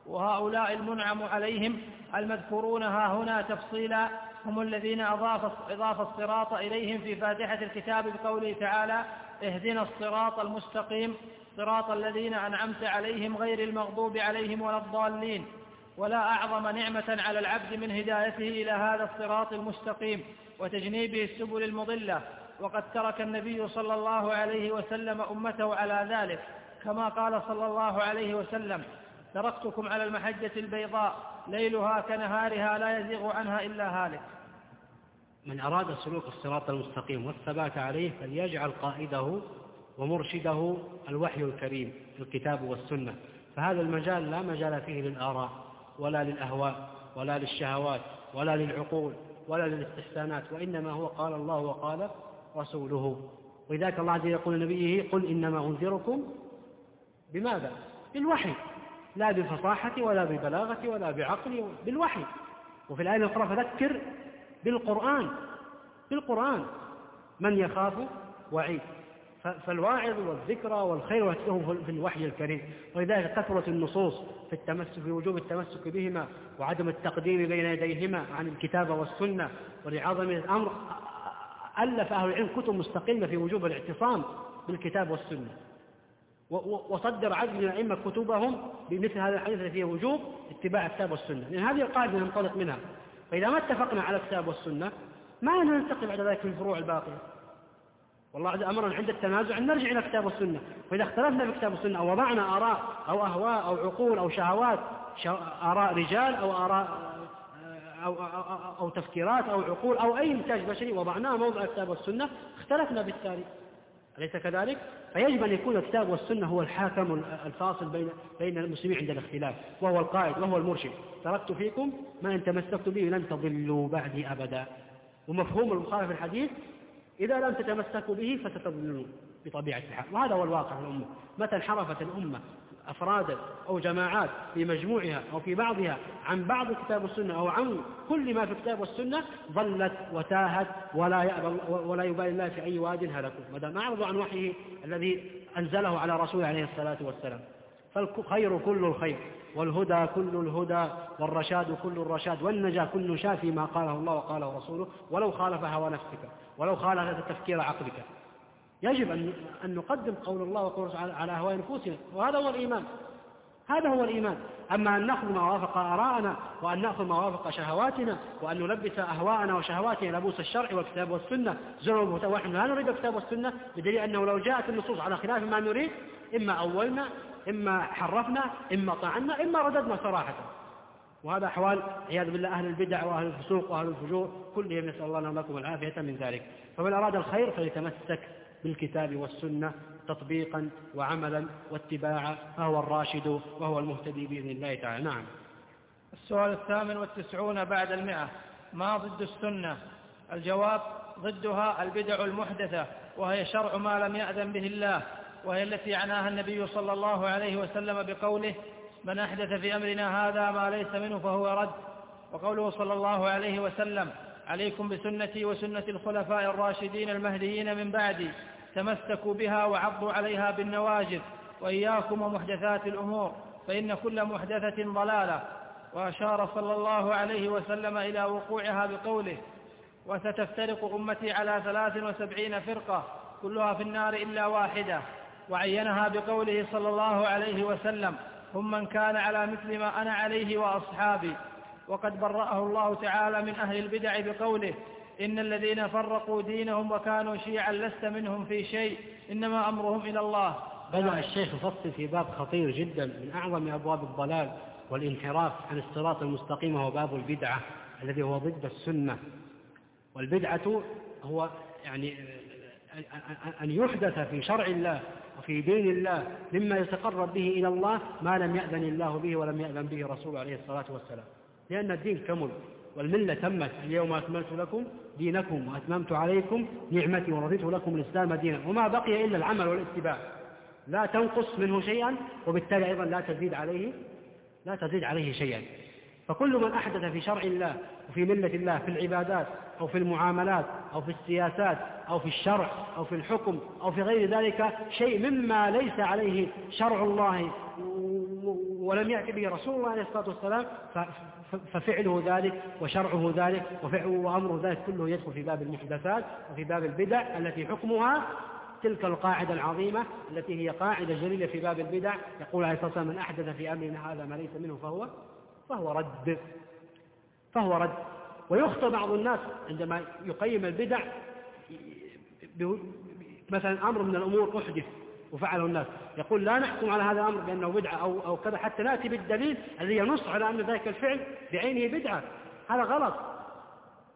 وهؤلاء المنعم عليهم المذكورون ها هنا تفصيلا هم الذين أضاف, أضاف الصراط إليهم في فاتحة الكتاب بقوله تعالى اهدنا الصراط المستقيم صراط الذين أنعمت عليهم غير المغضوب عليهم ولا الضالين ولا أعظم نعمة على العبد من هدايته إلى هذا الصراط المستقيم وتجنيبه السبل المضلة وقد ترك النبي صلى الله عليه وسلم أمته على ذلك كما قال صلى الله عليه وسلم تركتكم على المحجة البيضاء ليلها كنهارها لا يزيغ عنها إلا هالك. من أراد سلوك الصراط المستقيم والثبات عليه فليجعل قائده ومرشده الوحي الكريم الكتاب والسنة. فهذا المجال لا مجال فيه للآراء ولا للأهواء ولا للشهوات ولا للعقول ولا للاستحسانات وإنما هو قال الله وقال رسوله. ولذلك الله عز وجل يقول لنبيه قل إنما أنذركم بماذا؟ بالوحي. لا بالفصاحة ولا بالبلاغة ولا بعقل بالوحي. وفي الآية الأخرى فذكر بالقرآن بالقرآن. من يخاف وعيد. فالواعظ والذكرى والخير والتهم في الوحي الكريم. ولذلك كثرة النصوص في التمسك في وجوب التمسك بهما وعدم التقديم بين يديهما عن الكتاب والسنة ولعظم الأمر ألف أهل العلم كتب مستقلة في وجوب الاعتصام بالكتاب والسنة. وصدر عدد من الأئمة كتبهم بمثل هذا الحديث فيه وجوب اتباع الكتاب والسنة. لأن هذه القاعدة ننطلق منها. فإذا ما اتفقنا على الكتاب والسنة ما ننتقل بعد ذلك في الفروع الباقية. والله عز أمرنا عند التنازع أن نرجع إلى الكتاب والسنة. وإذا اختلفنا في الكتاب والسنة أو وضعنا آراء أو أهواء أو عقول أو شهوات آراء رجال أو آراء أو, أو, أو, أو تفكيرات أو عقول أو أي إنتاج بشري وضعناه موضع الكتاب والسنة اختلفنا بالتالي. أليس كذلك؟ فيجب أن يكون الكتاب والسنة هو الحاكم الفاصل بين بين المسلمين عند الاختلاف وهو القائد وهو المرشد. تركت فيكم ما إن تمسكت به لن تضلوا بعدي أبدا. ومفهوم المخالف الحديث إذا لم تتمسكوا به فستضلون بطبيعة الحال. وهذا هو الواقع الأمة متى انحرفت الأمة أفرادا أو جماعات في مجموعها أو في بعضها عن بعض الكتاب والسنة أو عن كل ما في الكتاب والسنة ضلت وتاهت ولا يأبى ولا يبالي الله في أي واد هلكوا ما دام أعرضوا عن وحيه الذي أنزله على رسوله عليه الصلاة والسلام. فالخير كل الخير والهدى كل الهدى والرشاد كل الرشاد والنجاة كل شافي ما قاله الله وقاله رسوله ولو خالف هوى نفسك ولو خالف تفكير عقلك. يجب أن نقدم قول الله وقول على أهواء نفوسنا وهذا هو الإيمان. هذا هو الإيمان. أما أن نأخذ ما وافق آراءنا وأن نأخذ ما وافق شهواتنا وأن نلبس أهواءنا وشهواتنا لبوس الشرع والكتاب والسنة. زرب ونحن لا نريد الكتاب والسنة بدليل أنه لو جاءت النصوص على خلاف ما نريد إما أولنا إما حرفنا إما طعنا إما رددنا صراحة. وهذا أحوال عياذ بالله أهل البدع وأهل الفسوق وأهل الفجور. كلهم نسأل الله لكم العافية من ذلك. فمن أراد الخير فليتمسك بالكتاب والسنة تطبيقا وعملا واتباعا فهو الراشد وهو المهتدي بإذن الله تعالى. نعم. السؤال الثامن والتسعون بعد المئة. ما ضد السنة؟ الجواب ضدها البدع المحدثة وهي شرع ما لم يأذن به الله وهي التي عناها النبي صلى الله عليه وسلم بقوله من أحدث في أمرنا هذا ما ليس منه فهو رد وقوله صلى الله عليه وسلم عليكم بسنتي وسنة الخلفاء الراشدين المهديين من بعدي تمسكوا بها وعضوا عليها بالنواجذ وإياكم ومحدثات الأمور فإن كل محدثة ضلالة. وأشار صلى الله عليه وسلم إلى وقوعها بقوله وستفترق أمتي على ثلاث وسبعين فرقة كلها في النار إلا واحدة. وعينها بقوله صلى الله عليه وسلم هم من كان على مثل ما أنا عليه وأصحابي. وقد برأه الله تعالى من أهل البدع بقوله إن الذين فرقوا دينهم وكانوا شيعا لست منهم في شيء إنما أمرهم إلى الله. بدأ الشيخ يفصل في باب خطير جدا من أعظم أبواب الضلال والانحراف عن الصراط المستقيم وهو باب البدعة الذي هو ضد السنة. والبدعة هو يعني أن يحدث في شرع الله وفي دين الله مما يتقرب به إلى الله ما لم يأذن الله به ولم يأذن به رسوله عليه الصلاة والسلام. لأن الدين كمل والملة تمت. اليوم أكملت لكم دينكم وأتممت عليكم نعمتي ورضيت لكم الإسلام دينا وما بقي إلا العمل والاتباع. لا تنقص منه شيئا وبالتالي أيضا لا تزيد عليه لا تزيد عليه شيئا. فكل من أحدث في شرع الله وفي ملة الله في العبادات أو في المعاملات أو في السياسات أو في الشرع أو في الحكم أو في غير ذلك شيء مما ليس عليه شرع الله ولم يأتي به رسول الله عليه الصلاة والسلام ففعله ذلك وشرعه ذلك وفعله وأمره ذلك كله يدخل في باب المحدثات وفي باب البدع التي حكمها تلك القاعدة العظيمة التي هي قاعدة جليلة في باب البدع. يقول عليه الصلاة والسلام من أحدث في أمرنا هذا ما ليس منه فهو فهو رد. فهو رد. ويخطئ بعض الناس عندما يقيم البدع. مثلا أمر من الأمور أحدث. وفعله الناس. يقول لا نحكم على هذا الأمر بأنه بدعة أو, أو كذا حتى نأتي بالدليل الذي ينص على أن ذلك الفعل بعينه بدعة. هذا غلط.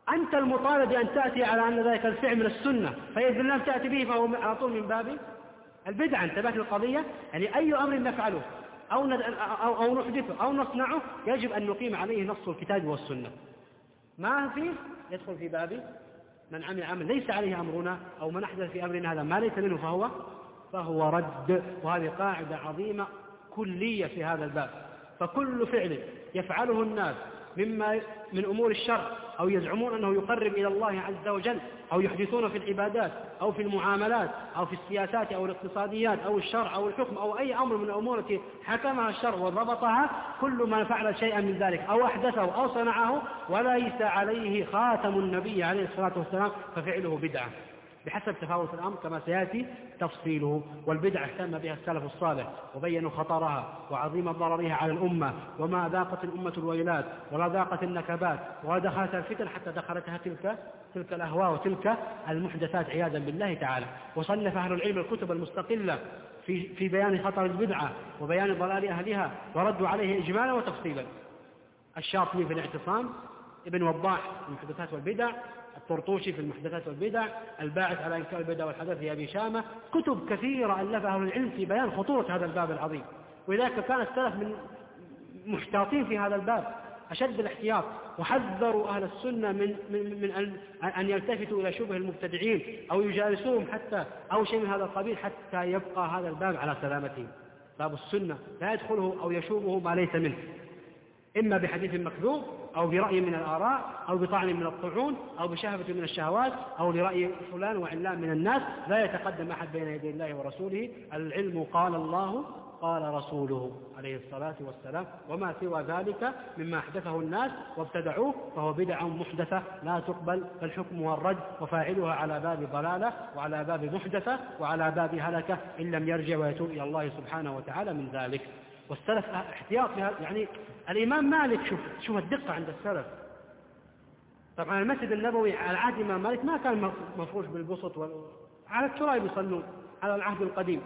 أنت المطالب بأن تأتي على أن ذلك الفعل من السنة فإذا لم تأتي به فهو على طول من باب البدعة. انتبهت القضية يعني أي أمر نفعله أو, أو, أو نحدثه أو نصنعه يجب أن نقيم عليه نص الكتاب والسنة. ما فيه يدخل في باب من عمل عمل. ليس عليه أمرنا أو من أحدث في أمرنا هذا. ما ليس منه فهو فهو رد وهذه قاعدة عظيمة كلية في هذا الباب. فكل فعل يفعله الناس مما من أمور الشر أو يزعمون أنه يقرب إلى الله عز وجل أو يحدثون في العبادات أو في المعاملات أو في السياسات أو الاقتصاديات أو الشرع أو الحكم أو أي أمر من الأمور التي حكمها الشرع وضبطها كل من فعل شيئا من ذلك أو أحدثه أو صنعه وليس عليه خاتم النبي عليه الصلاة والسلام ففعله بدعة. بحسب تفاوت الأمر كما سيأتي تفصيله. والبدعة اهتم بها السلف الصالح وبينوا خطرها وعظيم ضررها على الأمة. وما ذاقت الأمة الويلات ولا ذاقت النكبات ولا دخلت الفتن حتى دخلتها تلك تلك الأهواء وتلك المحدثات عياذا بالله تعالى. وصنف أهل العلم الكتب المستقلة في في بيان خطر البدعة وبيان ضلال أهلها وردوا عليه إجمالا وتفصيلا. الشاطبي في الاعتصام ابن وضاح المحدثات والبدع الطرطوشي في المحدثات والبدع الباعث على إنكار البدع والحدث أبي شامة كتب كثيرة ألفها أهل العلم في بيان خطورة هذا الباب العظيم. ولذلك كان السلف من محتاطين في هذا الباب أشد الاحتياط. وحذروا أهل السنة من, من, من أن, أن يلتفتوا إلى شبه المبتدعين أو يجالسوهم حتى أو شيء من هذا القبيل حتى يبقى هذا الباب على سلامته باب السنة لا يدخله أو يشوبه ما ليس منه. إما بحديث مكذوب أو برأي من الآراء أو بطعن من الطعون أو بشهوة من الشهوات أو لرأي فلان وعلان من الناس لا يتقدم أحد بين يدي الله ورسوله. العلم قال الله قال رسوله عليه الصلاة والسلام. وما سوى ذلك مما أحدثه الناس وابتدعوه فهو بدع محدثة لا تقبل فالحكم والرد وفاعلها على باب ضلالة وعلى باب محدثة وعلى باب هلكة إن لم يرجع ويتوب إلى الله سبحانه وتعالى من ذلك. والسلف احتياط يعني الإمام مالك شوف شوف الدقة عند السلف. طبعا المسجد النبوي على عهد الإمام مالك ما كان مفروش بالبسط على التراب يصلون على العهد القديم.